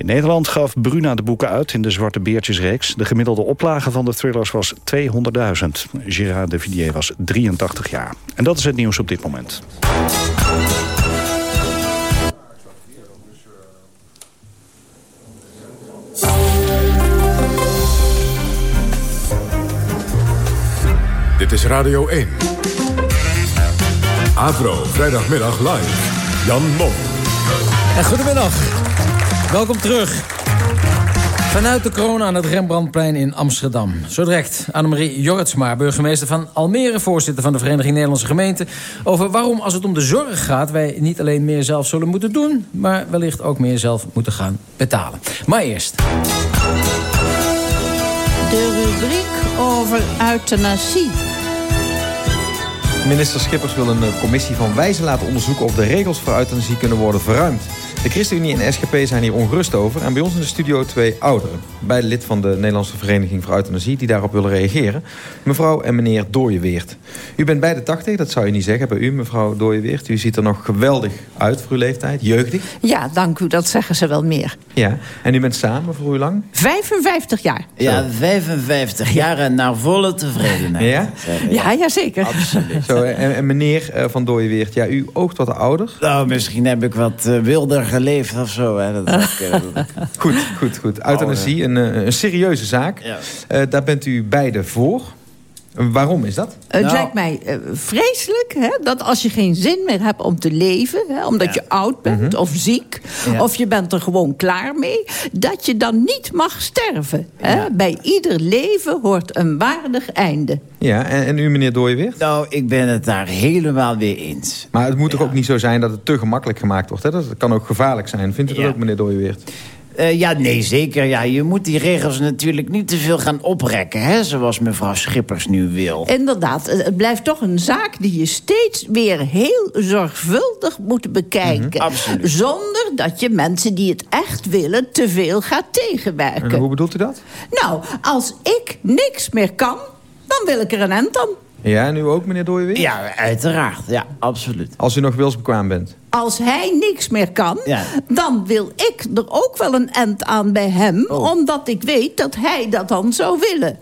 In Nederland gaf Bruna de boeken uit in de Zwarte Beertjesreeks. De gemiddelde oplage van de thrillers was 200.000. Gérard de Villiers was 83 jaar. En dat is het nieuws op dit moment. Is Radio 1. Avro, vrijdagmiddag live. Jan Mom. En goedemiddag. Welkom terug. Vanuit de kroon aan het Rembrandtplein in Amsterdam. Zo direct Annemarie Jorritsma, burgemeester van Almere... voorzitter van de Vereniging Nederlandse Gemeenten... over waarom als het om de zorg gaat... wij niet alleen meer zelf zullen moeten doen... maar wellicht ook meer zelf moeten gaan betalen. Maar eerst... De rubriek over euthanasie. Minister Schippers wil een commissie van wijzen laten onderzoeken... of de regels voor euthanasie kunnen worden verruimd. De ChristenUnie en SGP zijn hier ongerust over. En bij ons in de studio twee ouderen. Beide lid van de Nederlandse Vereniging voor Euthanasie... die daarop willen reageren. Mevrouw en meneer Dooyeweert. U bent beide 80, dat zou je niet zeggen bij u, mevrouw Dooyeweert. U ziet er nog geweldig uit voor uw leeftijd, jeugdig. Ja, dank u, dat zeggen ze wel meer. Ja, en u bent samen voor hoe lang? 55 jaar. Ja, 55 jaar en naar volle tevredenheid. Ja? Ja, ja zeker. Absoluut. Zo, en, en meneer uh, van Dooyeweert, ja, u oogt wat ouder. Nou, misschien heb ik wat uh, wilder geleefd of zo. Hè. [LAUGHS] Dat goed, goed, goed. Euthanasie, een, een serieuze zaak. Ja. Uh, daar bent u beide voor. Waarom is dat? Het nou, lijkt mij uh, vreselijk hè, dat als je geen zin meer hebt om te leven... Hè, omdat ja. je oud bent mm -hmm. of ziek, ja. of je bent er gewoon klaar mee... dat je dan niet mag sterven. Hè? Ja. Bij ieder leven hoort een waardig einde. Ja, en, en u meneer Dooyeweert? Nou, ik ben het daar helemaal weer eens. Maar het moet toch ook niet zo zijn dat het te gemakkelijk gemaakt wordt? Hè? Dat kan ook gevaarlijk zijn. Vindt u dat ook meneer Dooyeweert? Eh, ja, nee, zeker. Ja, je moet die regels natuurlijk niet te veel gaan oprekken, hè, zoals mevrouw Schippers nu wil. Inderdaad, het blijft toch een zaak die je steeds weer heel zorgvuldig moet bekijken. Mhm, absoluut. Zonder dat je mensen die het echt willen te veel gaat tegenwerken. En hoe bedoelt u dat? Nou, als ik niks meer kan, dan wil ik er een end aan. Ja, en u ook, meneer Dooyeweer? Ja, uiteraard. Ja, absoluut. Als u nog wilsbekwaam bent. Als hij niks meer kan, Ja. dan wil ik er ook wel een end aan bij hem... Oh. omdat ik weet dat hij dat dan zou willen.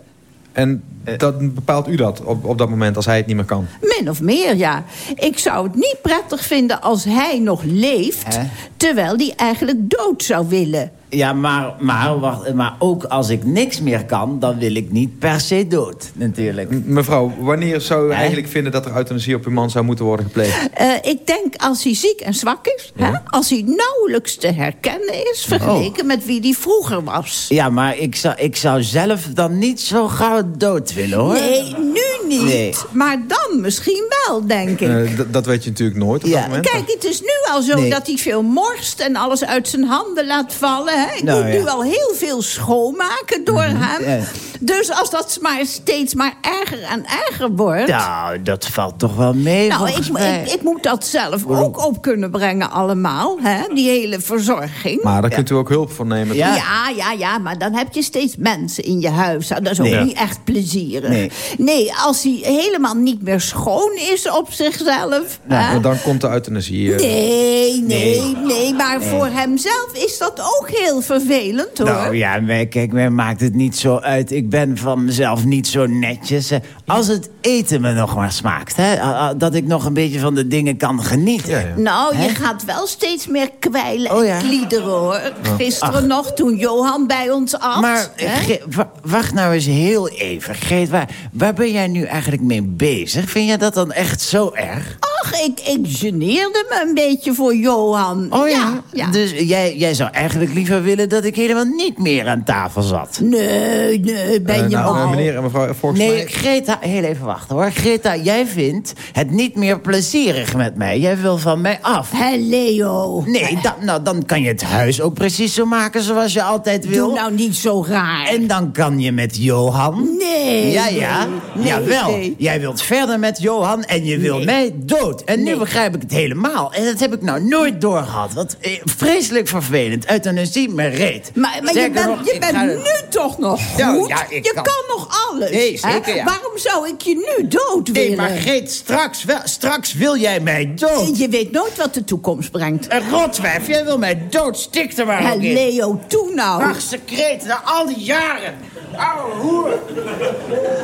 En dat bepaalt u dat op, op dat moment als hij het niet meer kan? Min of meer, ja. Ik zou het niet prettig vinden als hij nog leeft... Terwijl hij eigenlijk dood zou willen. Ja, maar, maar, wacht, maar ook als ik niks meer kan... dan wil ik niet per se dood, natuurlijk. M- Mevrouw, wanneer zou u eigenlijk vinden dat er euthanasie op uw man zou moeten worden gepleegd? Eh, ik denk als hij ziek en zwak is... Hè, als hij nauwelijks te herkennen is... vergeleken met wie hij vroeger was. Ja, maar ik zou, ik zou zelf dan niet zo gauw dood willen, hoor. Nee, nu niet. Nee. Maar dan misschien wel, denk ik. Eh, dat weet je natuurlijk nooit op dat moment. Kijk, het is nu al zo Nee. dat hij veel morst en alles uit zijn handen laat vallen. Hè? Ik Nou, moet ja. nu al heel veel schoonmaken door hem. ja. Dus als dat maar steeds maar erger en erger wordt... Nou, dat valt toch wel mee, Nou, ik, mij. ik, ik moet dat zelf ook op kunnen brengen allemaal, hè? die hele verzorging. Maar daar kunt u ook hulp van nemen. Ja. toch? ja, ja, maar dan heb je steeds mensen in je huis. Dat is ook Nee. niet echt plezierig. Nee. Nee. als hij helemaal niet meer schoon is op zichzelf... Nou, dan komt de euthanasie. eh. Nee, nee, nee, Nee. maar Nee. voor hemzelf is dat ook heel vervelend, hoor. Nou ja, maar kijk, mij maakt het niet zo uit. Ik ben van mezelf niet zo netjes. Eh, Als het eten me nog maar smaakt, hè? Dat ik nog een beetje van de dingen kan genieten. Nou, je gaat wel steeds meer kwijlen Oh, en ja. kliederen, hoor. Gisteren Ach. nog, toen Johan bij ons at. Maar eh, wacht nou eens heel even. Geet, waar, waar ben jij nu eigenlijk mee bezig? Vind jij dat dan echt zo erg? Ik, ik geneerde me een beetje voor Johan. Oh ja? ja. Dus jij, jij zou eigenlijk liever willen dat ik helemaal niet meer aan tafel zat? Nee, nee, ben Eh, je nou, mal. eh, meneer en mevrouw, volgens Nee, mij... Greta, heel even wachten hoor. Greta, jij vindt het niet meer plezierig met mij. Jij wil van mij af. Hé, Leo. Nee, dan, nou, dan kan je het huis ook precies zo maken zoals je altijd wil. Doe nou niet zo raar. En dan kan je met Johan. Nee. Ja, ja. nee, Jawel. nee. Jij wilt verder met Johan en je wil mij dood. En nu Nee. begrijp ik het helemaal. En dat heb ik nou nooit doorgehad. Wat eh, vreselijk vervelend. Euthanasie, me reet. Maar, maar je bent, nog, je bent nu toch nog goed? Ja, je kan- kan. nog alles. Nee, hè? zeker, ja. Waarom zou ik je nu dood Nee, willen? maar Greet, straks, wel, straks wil jij mij dood. Je weet nooit wat de toekomst brengt. Een rotwijf, jij wil mij dood. Stik er maar ook in. Leo, toe nou. Ach, secreet, na al die jaren. Ouwe hoer.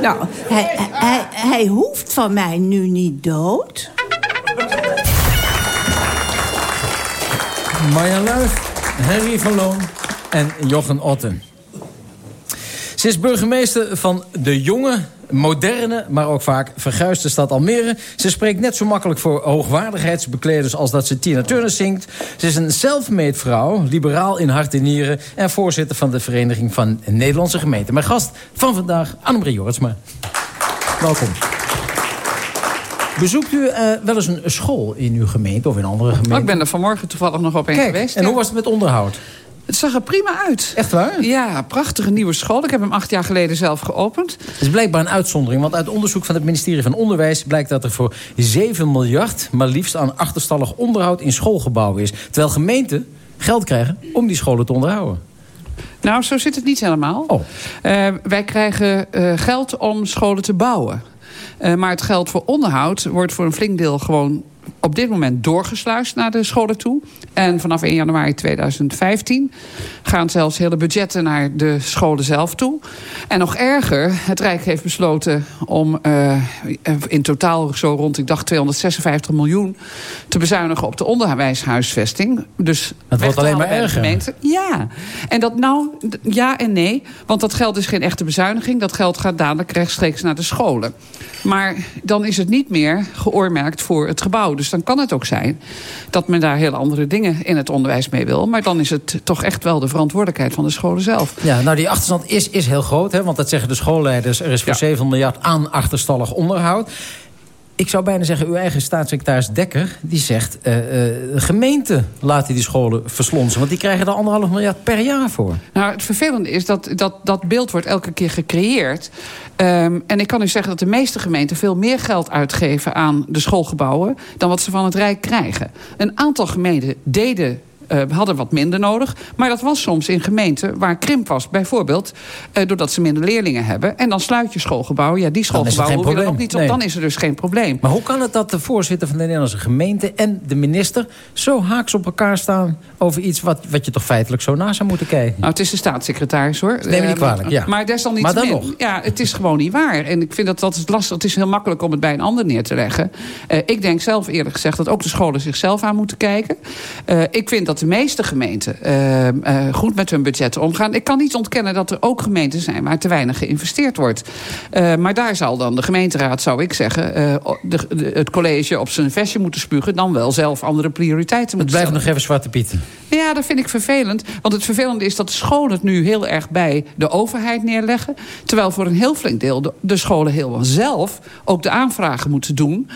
Nou, hij, hij, hij hoeft van mij nu niet dood. Marjan Luif, Henry van Loon en Jochen Otten. Ze is burgemeester van de jonge, moderne, maar ook vaak verguisde stad Almere. Ze spreekt net zo makkelijk voor hoogwaardigheidsbekleders als dat ze Tina Turner zingt. Ze is een self-made vrouw, liberaal in hart en nieren... en voorzitter van de Vereniging van Nederlandse Gemeenten. Mijn gast van vandaag, Annemarie Jorritsma. Welkom. Bezoekt u eh, wel eens een school in uw gemeente of in andere gemeenten? Oh, ik ben er vanmorgen toevallig nog op een Kijk, geweest. en ja. hoe was het met onderhoud? Het zag er prima uit. Echt waar? Ja, prachtige nieuwe school. Ik heb hem acht jaar geleden zelf geopend. Het is blijkbaar een uitzondering, want uit onderzoek van het ministerie van Onderwijs... blijkt dat er voor 7 miljard maar liefst aan achterstallig onderhoud in schoolgebouwen is. Terwijl gemeenten geld krijgen om die scholen te onderhouden. Nou, zo zit het niet helemaal. Oh. Eh, wij krijgen eh, geld om scholen te bouwen. Eh, maar het geld voor onderhoud wordt voor een flink deel gewoon op dit moment doorgesluist naar de scholen toe. En vanaf 1 januari 2015 gaan zelfs hele budgetten naar de scholen zelf toe. En nog erger, het Rijk heeft besloten om eh, in totaal zo rond, ik dacht 256 miljoen... te bezuinigen op de onderwijshuisvesting. Dus Het wordt alleen maar erger. gemeente. Ja, en dat nou, ja en nee. Want dat geld is geen echte bezuiniging. Dat geld gaat dadelijk rechtstreeks naar de scholen. Maar dan is het niet meer geoormerkt voor het gebouw. Dus dan kan het ook zijn dat men daar hele andere dingen in het onderwijs mee wil. Maar dan is het toch echt wel de verantwoordelijkheid van de scholen zelf. Ja, nou die achterstand is, is heel groot, hè, want dat zeggen de schoolleiders. Er is voor 7 miljard aan achterstallig onderhoud. Ik zou bijna zeggen, uw eigen staatssecretaris Dekker... die zegt, uh, uh, gemeente laten die scholen verslonsen. Want die krijgen er anderhalf miljard per jaar voor. Nou, het vervelende is dat dat, dat beeld wordt elke keer gecreëerd. Um, en ik kan u zeggen dat de meeste gemeenten veel meer geld uitgeven... aan de schoolgebouwen dan wat ze van het Rijk krijgen. Een aantal gemeenten deden uh, hadden wat minder nodig. Maar dat was soms in gemeenten waar krimp was. Bijvoorbeeld uh, doordat ze minder leerlingen hebben. En dan sluit je schoolgebouw. Ja, die schoolgebouwen willen ook niet op. Nee. Dan is er dus geen probleem. Maar hoe kan het dat de voorzitter van de Nederlandse gemeente... en de minister zo haaks op elkaar staan... over iets wat, wat je toch feitelijk zo na zou moeten kijken? Nou, het is de staatssecretaris, hoor. Neem me niet kwalijk, ja. Maar desalniettemin... Nog? Ja, het is gewoon niet waar. En ik vind dat dat is lastig. Het is heel makkelijk om het bij een ander neer te leggen. Uh, ik denk zelf eerlijk gezegd dat ook de scholen zichzelf aan moeten kijken. Ik vind dat de meeste gemeenten uh, uh, goed met hun budgetten omgaan. Ik kan niet ontkennen dat er ook gemeenten zijn waar te weinig geïnvesteerd wordt. Uh, maar daar zal dan de gemeenteraad, zou ik zeggen, de, de, het college op zijn vestje moeten spugen. Dan wel zelf andere prioriteiten moeten Het blijft nog even zwarte pieten. Ja, dat vind ik vervelend. Want het vervelende is dat de scholen het nu heel erg bij de overheid neerleggen. Terwijl voor een heel flink deel de, de scholen heel zelf ook de aanvragen moeten doen.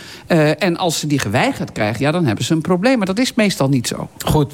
en als ze die geweigerd krijgen, ja, dan hebben ze een probleem. Maar dat is meestal niet zo. Goed,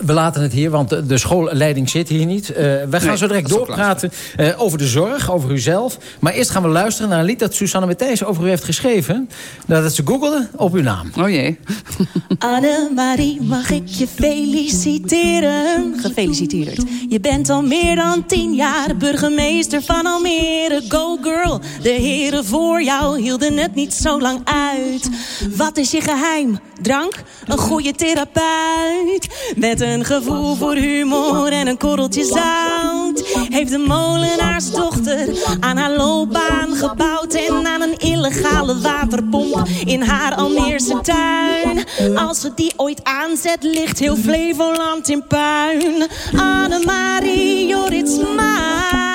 we laten het hier, want de schoolleiding zit hier niet. Uh, we gaan nee, zo direct doorpraten uh, over de zorg, over uzelf. Maar eerst gaan we luisteren naar een lied dat Susanne Matthijs over u heeft geschreven. Dat ze googelde op uw naam. Oh jee. [LAUGHS] Annemarie, mag ik je feliciteren? Gefeliciteerd. Je bent al meer dan tien jaar burgemeester van Almere. Go girl, de heren voor jou hielden het niet zo lang uit. Wat is je geheim? Drank? Een goede therapeut? Met een gevoel voor humor en een korreltje zout. Heeft de molenaarsdochter aan haar loopbaan gebouwd. En aan een illegale waterpomp in haar Almeerse tuin. Als ze die ooit aanzet, ligt heel Flevoland in puin. Annemarie Joritsma.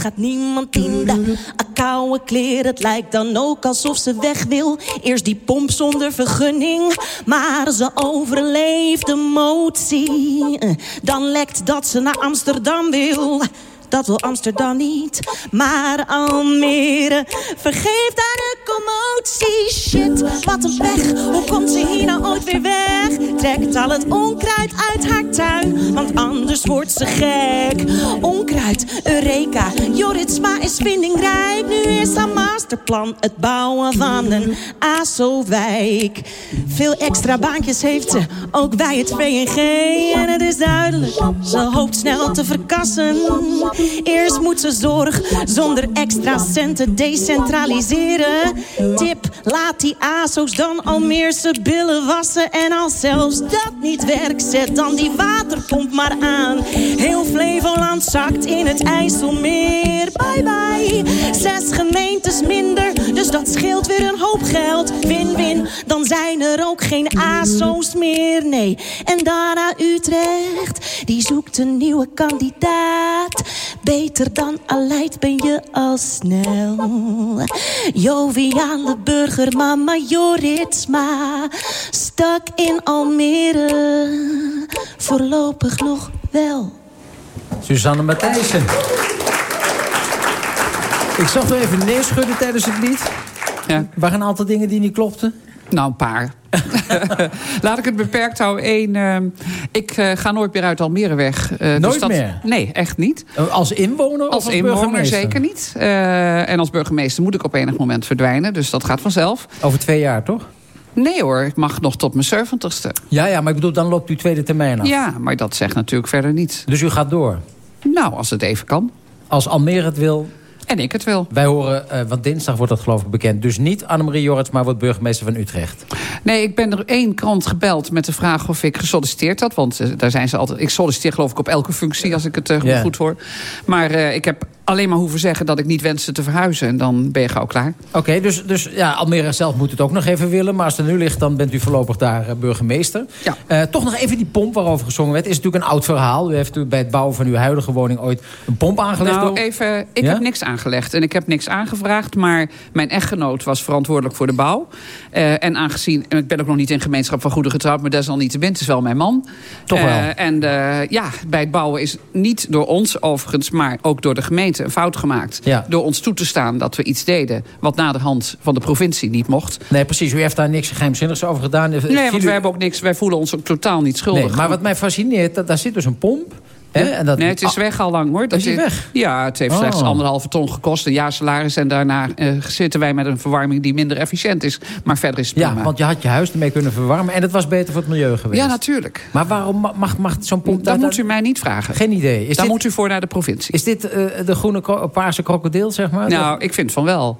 Gaat niemand in de koude kleren. Het lijkt dan ook alsof ze weg wil. Eerst die pomp zonder vergunning. Maar ze overleeft de motie. Dan lekt dat ze naar Amsterdam wil. Dat wil Amsterdam niet, maar Almere. Vergeeft haar de commotie. Shit, wat een pech. Hoe komt ze hier nou ooit weer weg? Trekt al het onkruid uit haar tuin, want anders wordt ze gek. Onkruid, Eureka, Joritsma is vindingrijk. Nu is haar masterplan het bouwen van een ASO-wijk. Veel extra baantjes heeft ze, ook bij het VNG. En het is duidelijk, ze hoopt snel te verkassen. Eerst moet ze zorg zonder extra centen decentraliseren. Tip, laat die ASO's dan Almeerse billen wassen. En als zelfs dat niet werkt, zet dan die waterpomp maar aan. Heel Flevoland zakt in het IJsselmeer. Bye bye, zes gemeentes minder, dus dat scheelt weer een hoop geld. Win-win, dan zijn er ook geen ASO's meer, nee. En daarna Utrecht, die zoekt een nieuwe kandidaat. Beter dan Aleid ben je al snel. Joviale burger, mama Joritsma. Stak in Almere. Voorlopig nog wel. Susanne Matthijssen. Ik zag nog even neerschudden tijdens het lied. Ja. Waren een aantal dingen die niet klopten? Nou, een paar. [LAUGHS] Laat ik het beperkt houden. Eén, uh, ik uh, ga nooit meer uit Almere weg. Uh, nooit dus dat, meer? Nee, echt niet. Als inwoner als, als inwoner burgemeester? zeker niet. en als burgemeester moet ik op enig moment verdwijnen. Dus dat gaat vanzelf. Over twee jaar, toch? Nee hoor, ik mag nog tot mijn 70ste. Ja, ja, maar ik bedoel, dan loopt uw tweede termijn af. Ja, maar dat zegt natuurlijk verder niets. Dus u gaat door? Nou, als het even kan. Als Almere het wil, en ik het wil. Wij horen, uh, want dinsdag wordt dat geloof ik bekend... dus niet Annemarie Jorrits, maar wordt burgemeester van Utrecht. Nee, ik ben er één krant gebeld met de vraag of ik gesolliciteerd had. Want uh, daar zijn ze altijd... Ik solliciteer geloof ik op elke functie, als ik het uh, Ja. goed hoor. Maar ik heb alleen maar hoeven zeggen dat ik niet wenste te verhuizen. En dan ben je gauw klaar. Oké, dus, dus ja, Almere zelf moet het ook nog even willen. Maar als het er nu ligt, dan bent u voorlopig daar eh, burgemeester. Ja. Eh, toch nog even die pomp waarover gezongen werd. Is natuurlijk een oud verhaal. U heeft bij het bouwen van uw huidige woning ooit een pomp aangelegd. Nou, door- even, ik Ja? heb niks aangelegd en ik heb niks aangevraagd. Maar mijn echtgenoot was verantwoordelijk voor de bouw. Eh, en aangezien, en ik ben ook nog niet in gemeenschap van goede getrouwd... maar desalniettemin, het is wel mijn man. Toch wel. En ja, bij het bouwen is niet door ons overigens... maar ook door de gemeente een fout gemaakt. Ja. Door ons toe te staan dat we iets deden... wat naderhand van de provincie niet mocht. Nee, precies. U heeft daar niks geheimzinnigs over gedaan. Nee, want wij hebben ook niks. Wij voelen ons ook totaal niet schuldig. Nee, maar wat mij fascineert, dat, daar zit dus een pomp. En dat, nee, het is weg al lang hoor. Dat Is die weg? Ja, het heeft Oh. slechts anderhalve ton gekost. Een jaar salaris. En daarna eh, zitten wij met een verwarming die minder efficiënt is. Maar verder is het prima. Ja, want je had je huis ermee kunnen verwarmen. En het was beter voor het milieu geweest. Ja, natuurlijk. Maar waarom ma- mag, mag zo'n pomp... Dat moet u mij niet vragen. Geen idee. Is Daar moet u voor naar de provincie. is dit eh, de groene kro- paarse krokodil, zeg maar? Nou, ik vind van wel.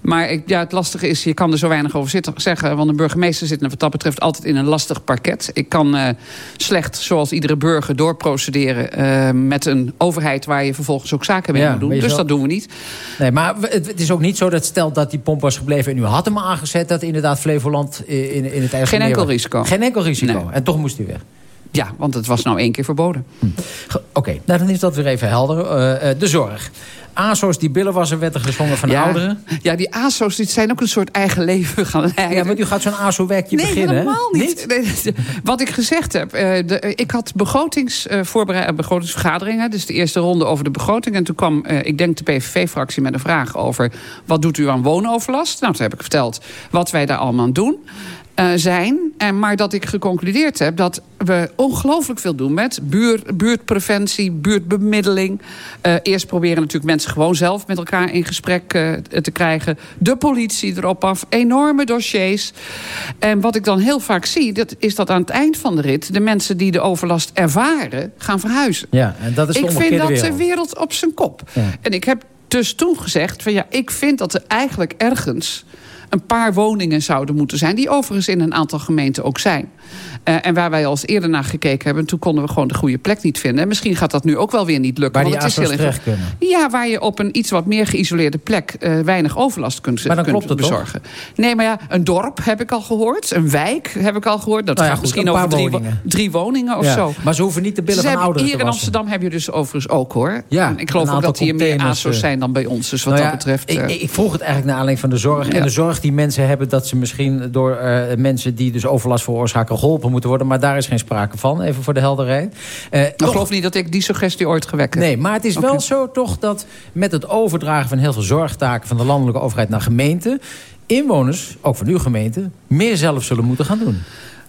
Maar ik, ja, het lastige is, je kan er zo weinig over zitten, zeggen. Want een burgemeester zit wat dat betreft altijd in een lastig parket. Ik kan eh, slecht, zoals iedere burger, doorprocederen... eh, met een overheid waar je vervolgens ook zaken mee Ja, moet doen. Dus zal- dat doen we niet. Nee, maar het, is ook niet zo dat stel dat die pomp was gebleven... en u had hem aangezet, dat inderdaad Flevoland in, in, in het eigen Geen enkel risico. Geen enkel risico. Nee. En toch moest hij weg. Ja, want het was nou één keer verboden. Ge- Oké, nou dan is dat weer even helder. Eh, eh, de zorg. ASO's die billen was er werd er gezongen van ja, ouderen. Ja, die ASO's die zijn ook een soort eigen leven gaan leiden. Ja, want u gaat zo'n ASO-werkje nee, beginnen. helemaal niet. Nee, wat ik gezegd heb. eh, de, ik had begrotings, begrotingsvergaderingen. Dus de eerste ronde over de begroting. En toen kwam, ik denk, de PVV-fractie met een vraag over... wat doet u aan woonoverlast? Nou, toen heb ik verteld wat wij daar allemaal aan doen. Eh, zijn. En, maar dat ik geconcludeerd heb dat we ongelooflijk veel doen met buur, buurtpreventie, buurtbemiddeling. Eh, eerst proberen natuurlijk mensen gewoon zelf met elkaar in gesprek eh, te krijgen. De politie erop af, enorme dossiers. En wat ik dan heel vaak zie, dat is dat aan het eind van de rit... de mensen die de overlast ervaren, gaan verhuizen. Ja, en dat is ik vind dat wereld. de wereld op zijn kop. Ja. En ik heb dus toen gezegd... Van ja, ik vind dat er eigenlijk ergens een paar woningen zouden moeten zijn... die overigens in een aantal gemeenten ook zijn. Eh, en waar wij al eens eerder naar gekeken hebben... toen konden we gewoon de goede plek niet vinden. En misschien gaat dat nu ook wel weer niet lukken. Waar want het is heel terecht kunnen. Ja, waar je op een iets wat meer geïsoleerde plek... eh, weinig overlast kunt, Maar dan kunt klopt het toch? bezorgen. Nee, maar ja, een dorp heb ik al gehoord. Een wijk heb ik al gehoord. Dat Nou ja, gaat goed, misschien een over drie, wo- woningen. drie woningen of Ja, zo. Maar ze hoeven niet de billen Ze van ouderen Hier in. Amsterdam heb je dus overigens ook hoor. Ja, En ik geloof ook dat hier meer ASO's eh. zijn dan bij ons. Dus wat Nou dat betreft... Ik, eh, ik, ik vroeg het eigenlijk naar aanleiding van de zorg. En de zorg die mensen hebben... dat ze misschien door eh, mensen die dus overlast veroorzaken... geholpen moeten worden. Maar daar is geen sprake van, even voor de helderheid. Eh, ik geloof niet dat ik die suggestie ooit gewekt heb. Nee, maar het is wel zo toch dat met het overdragen van heel veel zorgtaken... van de landelijke overheid naar gemeenten... inwoners, ook van uw gemeente, meer zelf zullen moeten gaan doen.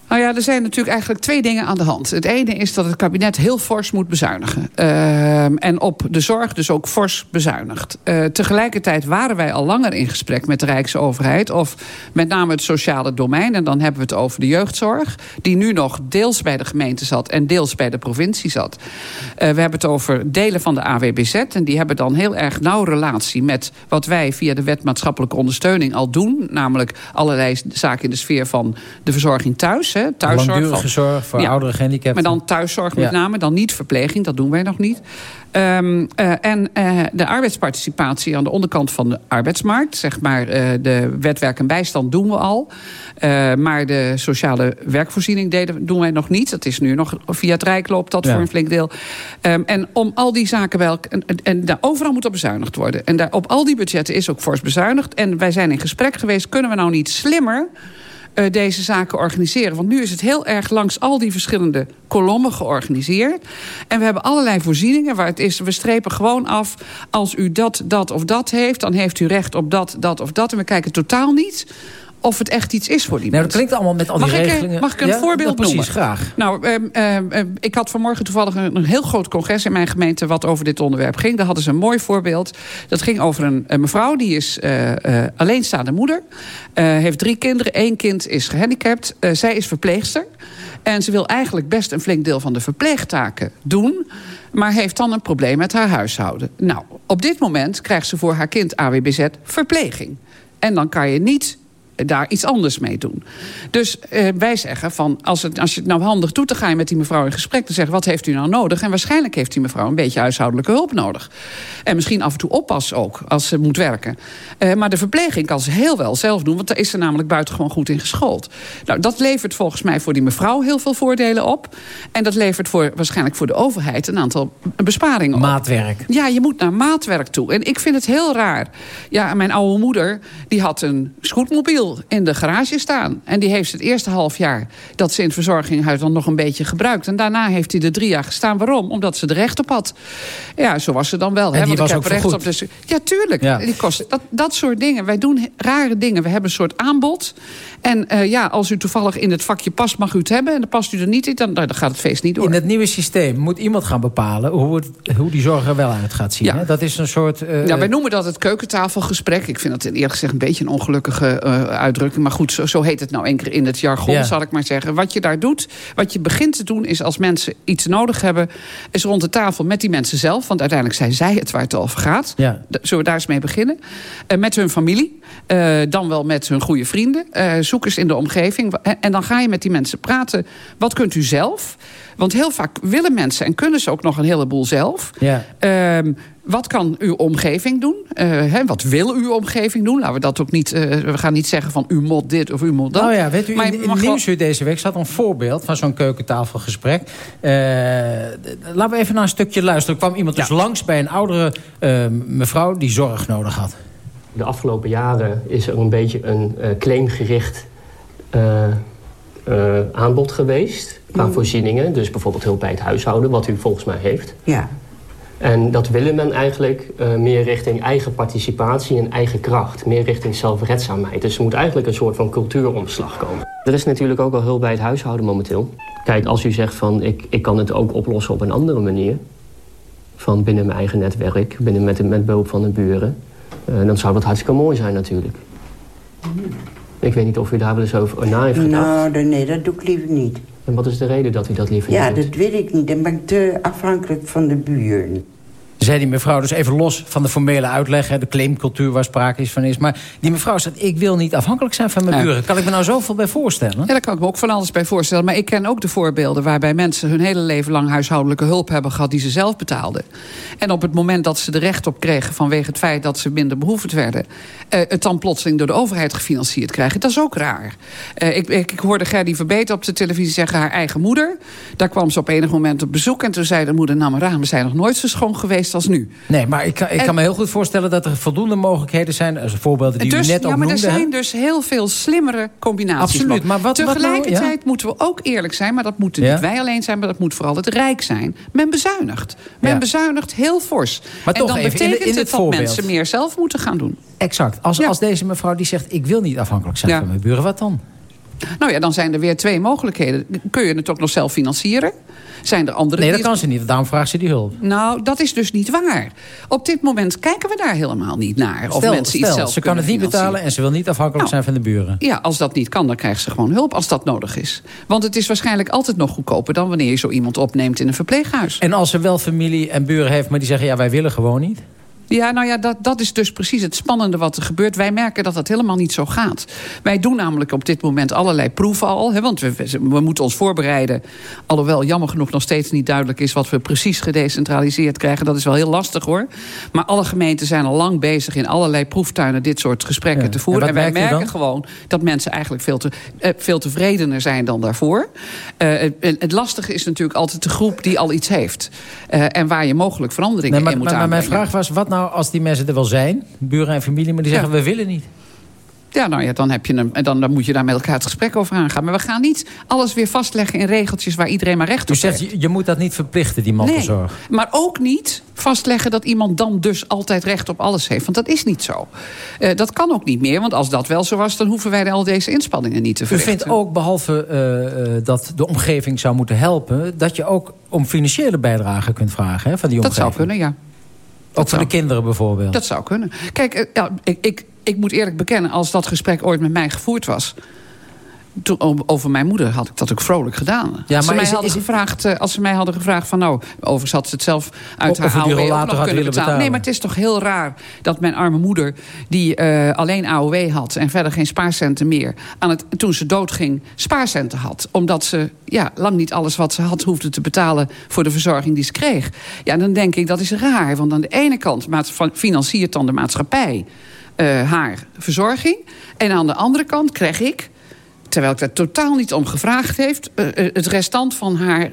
Nou ja, er zijn natuurlijk eigenlijk twee dingen aan de hand. Het ene is dat het kabinet heel fors moet bezuinigen. Ehm, en op de zorg dus ook fors bezuinigt. Eh, tegelijkertijd waren wij al langer in gesprek met de Rijksoverheid... of met name het sociale domein. En dan hebben we het over de jeugdzorg... die nu nog deels bij de gemeente zat en deels bij de provincie zat. Eh, we hebben het over delen van de AWBZ... en die hebben dan heel erg nauw relatie met wat wij... via de wet maatschappelijke ondersteuning al doen. Namelijk allerlei zaken in de sfeer van de verzorging thuis... Hè, thuiszorg. Langdurige van- zorg voor Ja. ouderen gehandicapten. Maar dan thuiszorg met Ja. name, dan niet verpleging, dat doen wij nog niet. Ehm, eh, en eh, de arbeidsparticipatie aan de onderkant van de arbeidsmarkt. Zeg maar, eh, de wet werk en bijstand doen we al. Maar de sociale werkvoorziening deden, doen wij nog niet. Dat is nu nog via het Rijk loopt dat Ja. voor een flink deel. Ehm, en om al die zaken. En, en, en daar overal moet op bezuinigd worden. En daar, op al die budgetten is ook fors bezuinigd. En wij zijn in gesprek geweest, kunnen we nou niet slimmer eh, deze zaken organiseren. Want nu is het heel erg langs al die verschillende kolommen georganiseerd. En we hebben allerlei voorzieningen waar het is... we strepen gewoon af, als u dat, dat of dat heeft... dan heeft u recht op dat, dat of dat. En we kijken totaal niet of het echt iets is voor die Nou, dat mensen. klinkt allemaal met al die mag Ik, regelingen. eh, mag ik een Ja, voorbeeld dat precies, noemen? graag. Nou, ehm, ehm, ehm, ik had vanmorgen toevallig een, een heel groot congres in mijn gemeente... wat over dit onderwerp ging. Daar hadden ze een mooi voorbeeld. Dat ging over een, een mevrouw, die is eh, eh, alleenstaande moeder. eh, heeft drie kinderen, één kind is gehandicapt. Eh, zij is verpleegster. En ze wil eigenlijk best een flink deel van de verpleegtaken doen... maar heeft dan een probleem met haar huishouden. Nou, op dit moment krijgt ze voor haar kind AWBZ verpleging. En dan kan je niet daar iets anders mee doen. Dus eh, wij zeggen van, als, het, als je het nou handig doet... dan ga je met die mevrouw in gesprek te zeggen... wat heeft u nou nodig? En waarschijnlijk heeft die mevrouw een beetje huishoudelijke hulp nodig. En misschien af en toe oppas ook, als ze moet werken. Eh, maar de verpleging kan ze heel wel zelf doen... want daar is ze namelijk buitengewoon goed in geschoold. Nou, dat levert volgens mij voor die mevrouw heel veel voordelen op. En dat levert voor, waarschijnlijk voor de overheid... een aantal besparingen op. Maatwerk. Ja, je moet naar maatwerk toe. En ik vind het heel raar. Ja, mijn oude moeder die had een scootmobiel in de garage staan. En die heeft het eerste half jaar dat ze in het verzorginghuis dan nog een beetje gebruikt. En daarna heeft hij er drie jaar gestaan. Waarom? Omdat ze er recht op had. Ja, zo was ze dan wel. En hè? die Want was ik ook heb recht op de... Ja, tuurlijk. Ja. Die kost, dat, dat soort dingen. Wij doen rare dingen. We hebben een soort aanbod. En eh, ja, als u toevallig in het vakje past, mag u het hebben. En dan past u er niet in, dan, dan gaat het feest niet door. In het nieuwe systeem moet iemand gaan bepalen hoe, het, hoe die zorg er wel uit gaat zien. Ja. Hè? Dat is een soort... eh, Ja, wij noemen dat het keukentafelgesprek. Ik vind dat eerlijk gezegd een beetje een ongelukkige eh, uitdrukking. Maar goed, zo, zo heet het nou één keer in het jargon, Ja. zal ik maar zeggen. Wat je daar doet, wat je begint te doen... is als mensen iets nodig hebben... is rond de tafel met die mensen zelf. Want uiteindelijk zijn zij het waar het over gaat. Ja. Zullen we daar eens mee beginnen? Eh, met hun familie. Eh, dan wel met hun goede vrienden. eh, zoekers in de omgeving. En, dan ga je met die mensen praten. Wat kunt u zelf? Want heel vaak willen mensen en kunnen ze ook nog een heleboel zelf. Ja. Ehm, wat kan uw omgeving doen? Hè, wat wil uw omgeving doen? Laten we dat ook niet. we gaan niet zeggen van u moet dit of u moet dat. Nou ja, weet u, Maar in, mag Nieuwsuur deze week zat een voorbeeld van zo'n keukentafelgesprek. D- laten we even naar een stukje luisteren. Er kwam iemand dus langs bij een oudere mevrouw die zorg nodig had. De afgelopen jaren is er een beetje een eh, claimgericht eh, eh, aanbod geweest qua voorzieningen. Dus bijvoorbeeld hulp bij het huishouden, wat u volgens mij heeft. Ja. En dat willen men eigenlijk meer richting eigen participatie en eigen kracht. Meer richting zelfredzaamheid. Dus er moet eigenlijk een soort van cultuuromslag komen. Er is natuurlijk ook al hulp bij het huishouden momenteel. Kijk, als u zegt van ik, ik kan het ook oplossen op een andere manier... van binnen mijn eigen netwerk, binnen met, met behulp van de buren... eh, dan zou dat hartstikke mooi zijn natuurlijk. Ik weet niet of u daar wel eens over na heeft gedacht. Nou, nee, dat doe ik liever niet. En wat is de reden dat u dat liever Ja, niet doet? dat weet ik niet. Dan ben ik te afhankelijk van de buren. Zei die mevrouw dus even los van de formele uitleg. Hè, de claimcultuur waar sprake is van is. Maar die mevrouw zegt, ik wil niet afhankelijk zijn van mijn Ja. buren. Kan ik me nou zoveel bij voorstellen? Ja, daar kan ik me ook van alles bij voorstellen. Maar ik ken ook de voorbeelden waarbij mensen hun hele leven lang huishoudelijke hulp hebben gehad die ze zelf betaalden. En op het moment dat ze er recht op kregen vanwege het feit dat ze minder behoefd werden, eh, het dan plotseling door de overheid gefinancierd krijgen. Dat is ook raar. Eh, ik, ik, ik hoorde Gerdy Verbeet op de televisie zeggen haar eigen moeder. Daar kwam ze op enig moment op bezoek en toen zei de moeder: Nou, maar we zijn nog nooit zo schoon geweest als nu. Nee, maar ik kan, ik En- kan me heel goed voorstellen dat er voldoende mogelijkheden zijn. Als voorbeelden die dus, u net ja, ook maar er noemde. zijn dus heel veel slimmere combinaties. Absoluut, maar wat- wat nou, Tegelijkertijd ja? moeten we ook eerlijk zijn... maar dat moeten Ja? niet wij alleen zijn... maar dat moet vooral het Rijk zijn. Men bezuinigt. Men Ja. bezuinigt heel fors. Maar en toch dan even, in betekent in het het dat voorbeeld. mensen meer zelf moeten gaan doen. Exact. Als, als deze mevrouw die zegt, ik wil niet afhankelijk zijn Ja. van mijn buren. Wat dan? Nou ja, dan zijn er weer twee mogelijkheden. Kun je het ook nog zelf financieren? Zijn er andere Nee, dat kan ze niet. Daarom vraagt ze die hulp. Nou, dat is dus niet waar. Op dit moment kijken we daar helemaal niet naar. Of Stel, mensen iets stel, zelf ze kan het niet betalen en ze wil niet afhankelijk zijn van de buren. Ja, als dat niet kan, dan krijgt ze gewoon hulp als dat nodig is. Want het is waarschijnlijk altijd nog goedkoper... dan wanneer je zo iemand opneemt in een verpleeghuis. En als ze wel familie en buren heeft, maar die zeggen... ja, wij willen gewoon niet. Ja, nou ja, dat, dat is dus precies het spannende wat er gebeurt. Wij merken dat dat helemaal niet zo gaat. Wij doen namelijk op dit moment allerlei proeven al. Hè, want we, we, moeten ons voorbereiden. Alhoewel jammer genoeg nog steeds niet duidelijk is... wat we precies gedecentraliseerd krijgen. Dat is wel heel lastig hoor. Maar alle gemeenten zijn al lang bezig in allerlei proeftuinen... dit soort gesprekken te voeren. En wij merken gewoon dat mensen eigenlijk veel, te, eh, veel tevredener zijn dan daarvoor. Eh, het, het lastige is natuurlijk altijd de groep die al iets heeft. Eh, en waar je mogelijk veranderingen Nee, maar, in moet maar, maar mijn vraag was, wat nou als die mensen er wel zijn? Buren en familie, maar die zeggen, we willen niet. Ja, nou ja, dan, heb je een, en dan, dan moet je daar met elkaar het gesprek over aangaan. Maar we gaan niet alles weer vastleggen in regeltjes waar iedereen maar recht U op heeft. je, je moet dat niet verplichten, die mantelzorg. Maar ook niet vastleggen dat iemand dan dus altijd recht op alles heeft. Want dat is niet zo. Eh, dat kan ook niet meer, want als dat wel zo was... dan hoeven wij al deze inspanningen niet te U verrichten. vindt ook, behalve eh, eh, dat de omgeving zou moeten helpen... dat je ook om financiële bijdrage kunt vragen hè, van die Dat omgeving. zou kunnen, ja. Ook voor de kinderen bijvoorbeeld. Dat zou kunnen. Kijk, eh, ja, ik, ik, ik moet eerlijk bekennen... als dat gesprek ooit met mij gevoerd was... toen, over mijn moeder had ik dat ook vrolijk gedaan. Ja, als, ze mij is hadden is gevraagd, eh, als ze mij hadden gevraagd van nou... overigens had ze het zelf uit haar AOW nog had kunnen betalen. betalen. Nee, maar het is toch heel raar dat mijn arme moeder... die eh, alleen AOW had en verder geen spaarcenten meer... Aan het, toen ze doodging spaarcenten had. Omdat ze ja, lang niet alles wat ze had hoefde te betalen... voor de verzorging die ze kreeg. Ja, dan denk ik dat is raar. Want aan de ene kant financiert dan de maatschappij... eh, haar verzorging. En aan de andere kant krijg ik terwijl ik daar totaal niet om gevraagd heeft... eh, eh, het restant van haar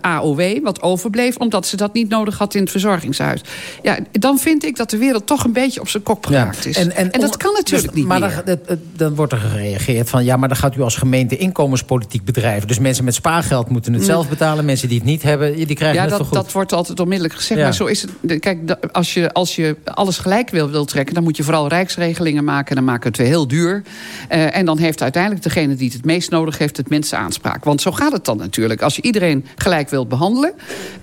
AOW, wat overbleef... omdat ze dat niet nodig had in het verzorgingshuis. Ja, dan vind ik dat de wereld toch een beetje op zijn kop geraakt is. En, dat om- kan natuurlijk dus- niet maar meer. Dan, dan wordt er gereageerd van... ja, maar dan gaat u als gemeente inkomenspolitiek bedrijven. Dus mensen met spaargeld moeten het Mm. zelf betalen. Mensen die het niet hebben, die krijgen Ja, het dat, toch goed. dat wordt altijd onmiddellijk gezegd. Ja. Maar zo is het. Kijk, als je, als je alles gelijk wil, wil trekken... dan moet je vooral rijksregelingen maken. En dan maken we het weer heel duur. Eh, en dan heeft uiteindelijk degene die het meest nodig heeft... het minste aanspraak. Want zo gaat het dan natuurlijk. Als je iedereen gelijk wilt behandelen...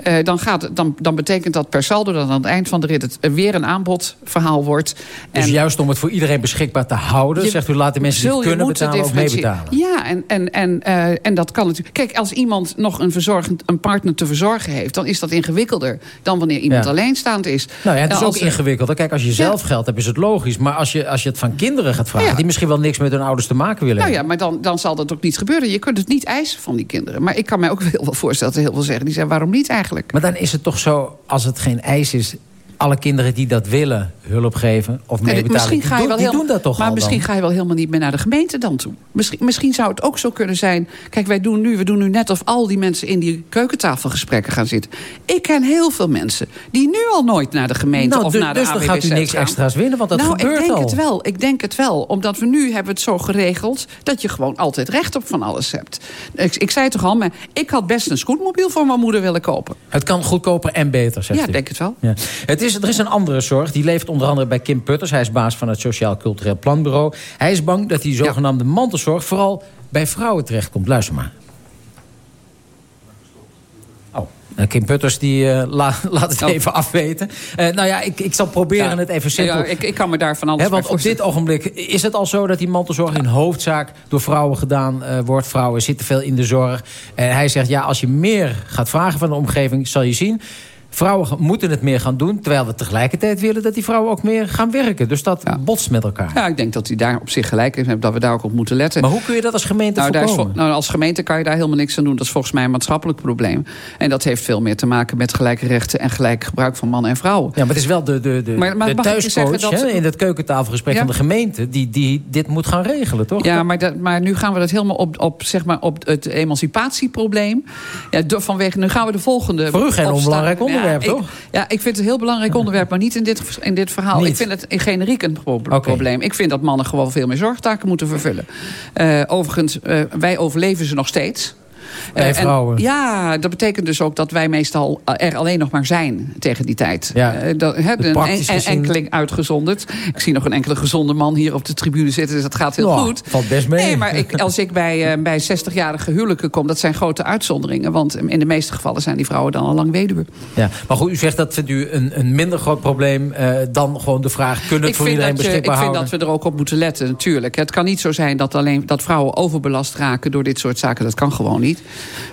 eh, dan, gaat het, dan, dan betekent dat per saldo... dat aan het eind van de rit het weer een aanbodverhaal wordt. Dus juist om het voor iedereen beschikbaar te houden... Je- zegt u, laat de mensen die het kunnen betalen ook mee differentiëren. betalen. Ja, en, en, en, eh, en dat kan natuurlijk. Kijk, als iemand nog een, verzorgend, een partner te verzorgen heeft... dan is dat ingewikkelder dan wanneer iemand Ja. alleenstaand is. Nou ja, het is En ook er- ingewikkelder. Kijk, als je zelf geld hebt, is het logisch. Maar als je, als je het van kinderen gaat vragen... Ja. die misschien wel niks met hun ouders te maken willen Nou ja, maar dan, dan zal dat ook niet gebeuren. Je kunt het niet eisen van die kinderen. Maar ik kan mij ook [LAUGHS] heel wel voorstellen dat er heel veel zeggen... die zeggen, waarom niet eigenlijk? Maar dan is het toch zo, als het geen eis is... alle kinderen die dat willen hulp geven of En meebetalen... misschien ga je wel die heel, doen dat toch Maar al misschien dan? ga je wel helemaal niet meer naar de gemeente dan toe. Misschien, misschien zou het ook zo kunnen zijn... Kijk, wij doen nu, we doen nu net of al die mensen in die keukentafelgesprekken gaan zitten. Ik ken heel veel mensen die nu al nooit naar de gemeente Nou, of du- naar de dus dan gaat u niks gaan. extra's winnen, want dat nou, gebeurt ik denk al. het wel. Ik denk het wel. Omdat we nu hebben het zo geregeld... dat je gewoon altijd recht op van alles hebt. Ik, ik zei toch al, maar ik had best een scootmobiel voor mijn moeder willen kopen. Het kan goedkoper en beter, zegt Ja, u. denk het wel. Ja. Het is, er is een andere zorg. Die leeft onder andere bij Kim Putters. Hij is baas van het Sociaal Cultureel Planbureau. Hij is bang dat die zogenaamde mantelzorg... vooral bij vrouwen terechtkomt. Luister maar. Oh, nou, Kim Putters die, eh, la- [LAUGHS] laat het Oh. even afweten. Eh, nou ja, ik, ik zal proberen Ja. het even simpel. Ja, ik, ik kan me daar van alles want op dit ogenblik is het al zo dat die mantelzorg in hoofdzaak door vrouwen gedaan eh, wordt. Vrouwen zitten veel in de zorg. En hij zegt, ja, als je meer gaat vragen van de omgeving, zal je zien... Vrouwen moeten het meer gaan doen, terwijl we tegelijkertijd willen dat die vrouwen ook meer gaan werken. Dus dat botst met elkaar. Ja, ik denk dat hij daar op zich gelijk is. en Dat we daar ook op moeten letten. Maar hoe kun je dat als gemeente nou, daar is voorkomen? vol- nou, als gemeente kan je daar helemaal niks aan doen. Dat is volgens mij een maatschappelijk probleem. En dat heeft veel meer te maken met gelijke rechten... en gelijk gebruik van mannen en vrouwen. Ja, maar het is wel de, de, de, Maar- maar de thuiscoach dat- in het keukentafelgesprek Ja. van de gemeente... Die, die dit moet gaan regelen, toch? Ja, maar, dat, maar nu gaan we dat helemaal op, op, zeg maar, op het emancipatieprobleem. Ja, vanwege, nu gaan we de volgende. Voor u geen onbelangrijk onderwerp, ja, ik- toch? Ja, ik vind het een heel belangrijk onderwerp, maar niet in dit, in dit verhaal. Niet? Ik vind het in generiek een pro- probleem. Ik vind dat mannen gewoon veel meer zorgtaken moeten vervullen. Eh, overigens, eh, wij overleven ze nog steeds. Bij Eh, en- vrouwen. ja, dat betekent dus ook dat wij meestal er alleen nog maar zijn tegen die tijd. Ja. Eh, dat, een, en- enkeling uitgezonderd. Ik zie nog een enkele gezonde man hier op de tribune zitten, dus dat gaat heel Nou, goed. valt best mee. Nee, maar ik, als ik bij, eh, bij 60-jarige huwelijken kom, dat zijn grote uitzonderingen. Want in de meeste gevallen zijn die vrouwen dan al lang weduwe. Ja, maar goed, u zegt dat vindt u een, een minder groot probleem eh, dan gewoon de vraag... kunnen het Ik voor vind, iedereen dat, je, ik beschikbaar vind houden? dat we er ook op moeten letten, natuurlijk. Het kan niet zo zijn dat, alleen, dat vrouwen overbelast raken door dit soort zaken. Dat kan gewoon niet.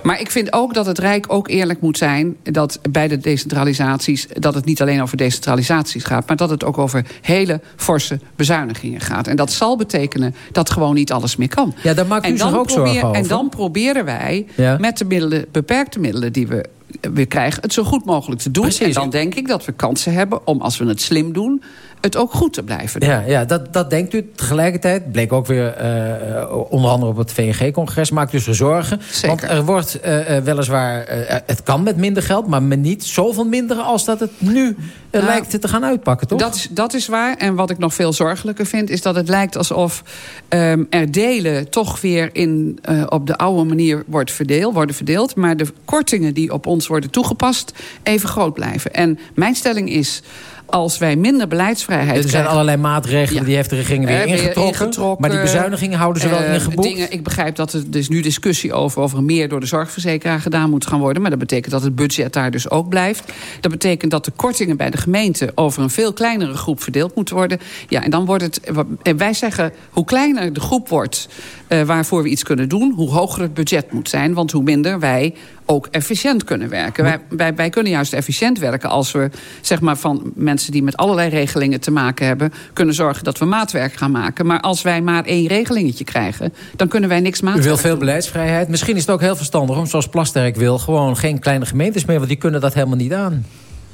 Maar ik vind ook dat het Rijk ook eerlijk moet zijn... dat bij de decentralisaties, dat het niet alleen over decentralisaties gaat... maar dat het ook over hele forse bezuinigingen gaat. En dat zal betekenen dat gewoon niet alles meer kan. Ja, daar maakt u en zich dan ook zorgen probeer- En over. dan proberen wij Ja. met de middelen, beperkte middelen die we, we krijgen... het zo goed mogelijk te doen. Precies. En dan denk ik dat we kansen hebben om, als we het slim doen... het ook goed te blijven doen. Ja, ja dat, dat denkt u. Tegelijkertijd bleek ook weer eh, onder andere op het VNG-congres... maakt zich zorgen. Want er wordt eh, weliswaar... het kan met minder geld, maar niet zoveel minder... als dat het nu Nou, lijkt te gaan uitpakken, toch? Dat is, dat is waar. En wat ik nog veel zorgelijker vind... is dat het lijkt alsof ehm, er delen toch weer in, op de oude manier wordt verdeeld, worden verdeeld. Maar de kortingen die op ons worden toegepast... even groot blijven. En mijn stelling is... Als wij minder beleidsvrijheid Er zijn krijgen- allerlei maatregelen, Ja. die heeft de regering weer Eh, ingetrokken. ingetrokken. Maar die bezuinigingen houden ze wel Eh, in geboekt. dingen- ik begrijp dat er dus nu discussie over of er meer door de zorgverzekeraar gedaan moet gaan worden. Maar dat betekent dat het budget daar dus ook blijft. Dat betekent dat de kortingen bij de gemeente over een veel kleinere groep verdeeld moeten worden. Ja, en dan wordt het. en Wij zeggen hoe kleiner de groep wordt eh, waarvoor we iets kunnen doen, hoe hoger het budget moet zijn. Want hoe minder wij ook efficiënt kunnen werken. Wij, wij, wij kunnen juist efficiënt werken als we zeg maar, van mensen die met allerlei regelingen te maken hebben, kunnen zorgen dat we maatwerk gaan maken. Maar als wij maar één regelingetje krijgen, dan kunnen wij niks U maatwerk wil veel beleidsvrijheid. Misschien is het ook heel verstandig om, zoals Plasterk wil... gewoon geen kleine gemeentes meer, want die kunnen dat helemaal niet aan.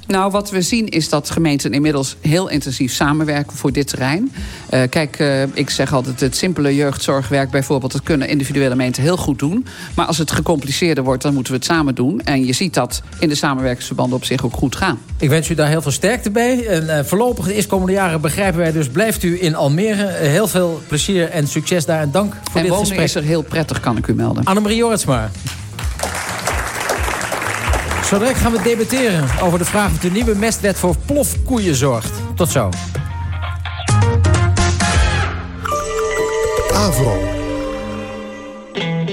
Nou, wat we zien is dat gemeenten inmiddels heel intensief samenwerken voor dit terrein. Eh, kijk, eh, ik zeg altijd het simpele jeugdzorgwerk bijvoorbeeld... dat kunnen individuele gemeenten heel goed doen. Maar als het gecompliceerder wordt, dan moeten we het samen doen. En je ziet dat in de samenwerkingsverbanden op zich ook goed gaan. Ik wens u daar heel veel sterkte bij. En eh, voorlopig de eerstkomende jaren begrijpen wij dus... blijft u in Almere. Heel veel plezier en succes daar. En dank voor en dit wonen gesprek. is er heel prettig, kan ik u melden. Annemarie Jorritsma. Zo direct gaan we debatteren over de vraag of de nieuwe mestwet voor plofkoeien zorgt. Tot zo. Avro.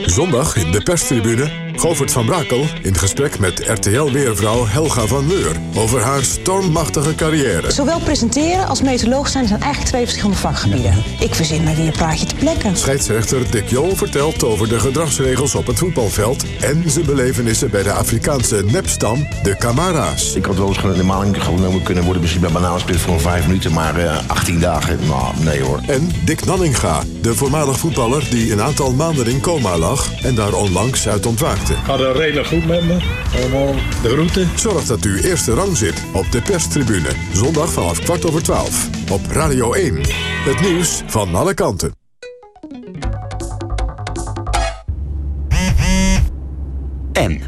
Zondag in de perstribune Govert van Brakel in gesprek met RTL-weervrouw Helga van Leur... over haar stormachtige carrière. Zowel presenteren als meteoroloog zijn zijn eigenlijk twee verschillende vakgebieden. Ik verzin maar weer een praatje te plekken. Scheidsrechter Dick Jol vertelt over de gedragsregels op het voetbalveld... en zijn belevenissen bij de Afrikaanse nepstam, de Camara's. Ik had wel eens normaal genomen kunnen worden misschien bij bananensplit voor vijf minuten, maar eh 18 dagen, nou nee hoor. En Dick Nanninga, de voormalig voetballer die een aantal maanden in coma lag... en daar onlangs uit ontwaakte. Gaat het redelijk goed met me. Allemaal de route. Zorg dat u eerste rang zit op de perstribune. Zondag vanaf kwart over twaalf. Op Radio 1. Het nieuws van alle kanten. En?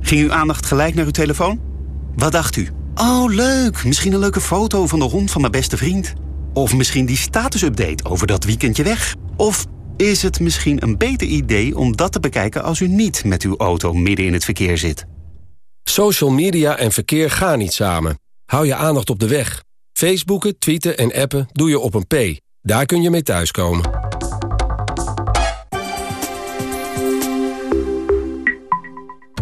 Ging uw aandacht gelijk naar uw telefoon? Wat dacht u? Oh, leuk. Misschien een leuke foto van de hond van mijn beste vriend. Of misschien die statusupdate over dat weekendje weg. Of is het misschien een beter idee om dat te bekijken als u niet met uw auto midden in het verkeer zit? Social media en verkeer gaan niet samen. Hou je aandacht op de weg. Facebooken, tweeten en appen doe je op een P. Daar kun je mee thuiskomen.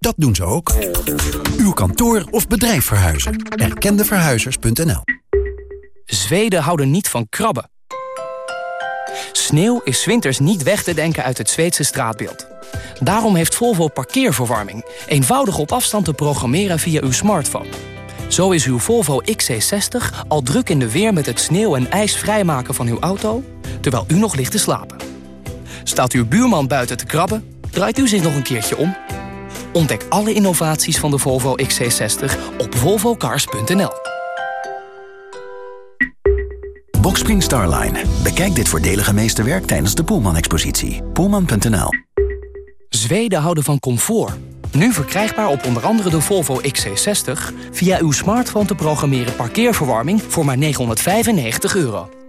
Dat doen ze ook. Uw kantoor of bedrijf verhuizen. Erkendeverhuizers.nl Zweden houden niet van krabben. Sneeuw is winters niet weg te denken uit het Zweedse straatbeeld. Daarom heeft Volvo parkeerverwarming. Eenvoudig op afstand te programmeren via uw smartphone. Zo is uw Volvo XC60 al druk in de weer met het sneeuw en ijs vrijmaken van uw auto... terwijl u nog ligt te slapen. Staat uw buurman buiten te krabben, draait u zich nog een keertje om... Ontdek alle innovaties van de Volvo XC60 op volvocars.nl. Boxspring Starline. Bekijk dit voordelige meesterwerk tijdens de Poelman-expositie. Poelman.nl Zweden houden van comfort. Nu verkrijgbaar op onder andere de Volvo XC60... via uw smartphone te programmeren parkeerverwarming voor maar 995 euro.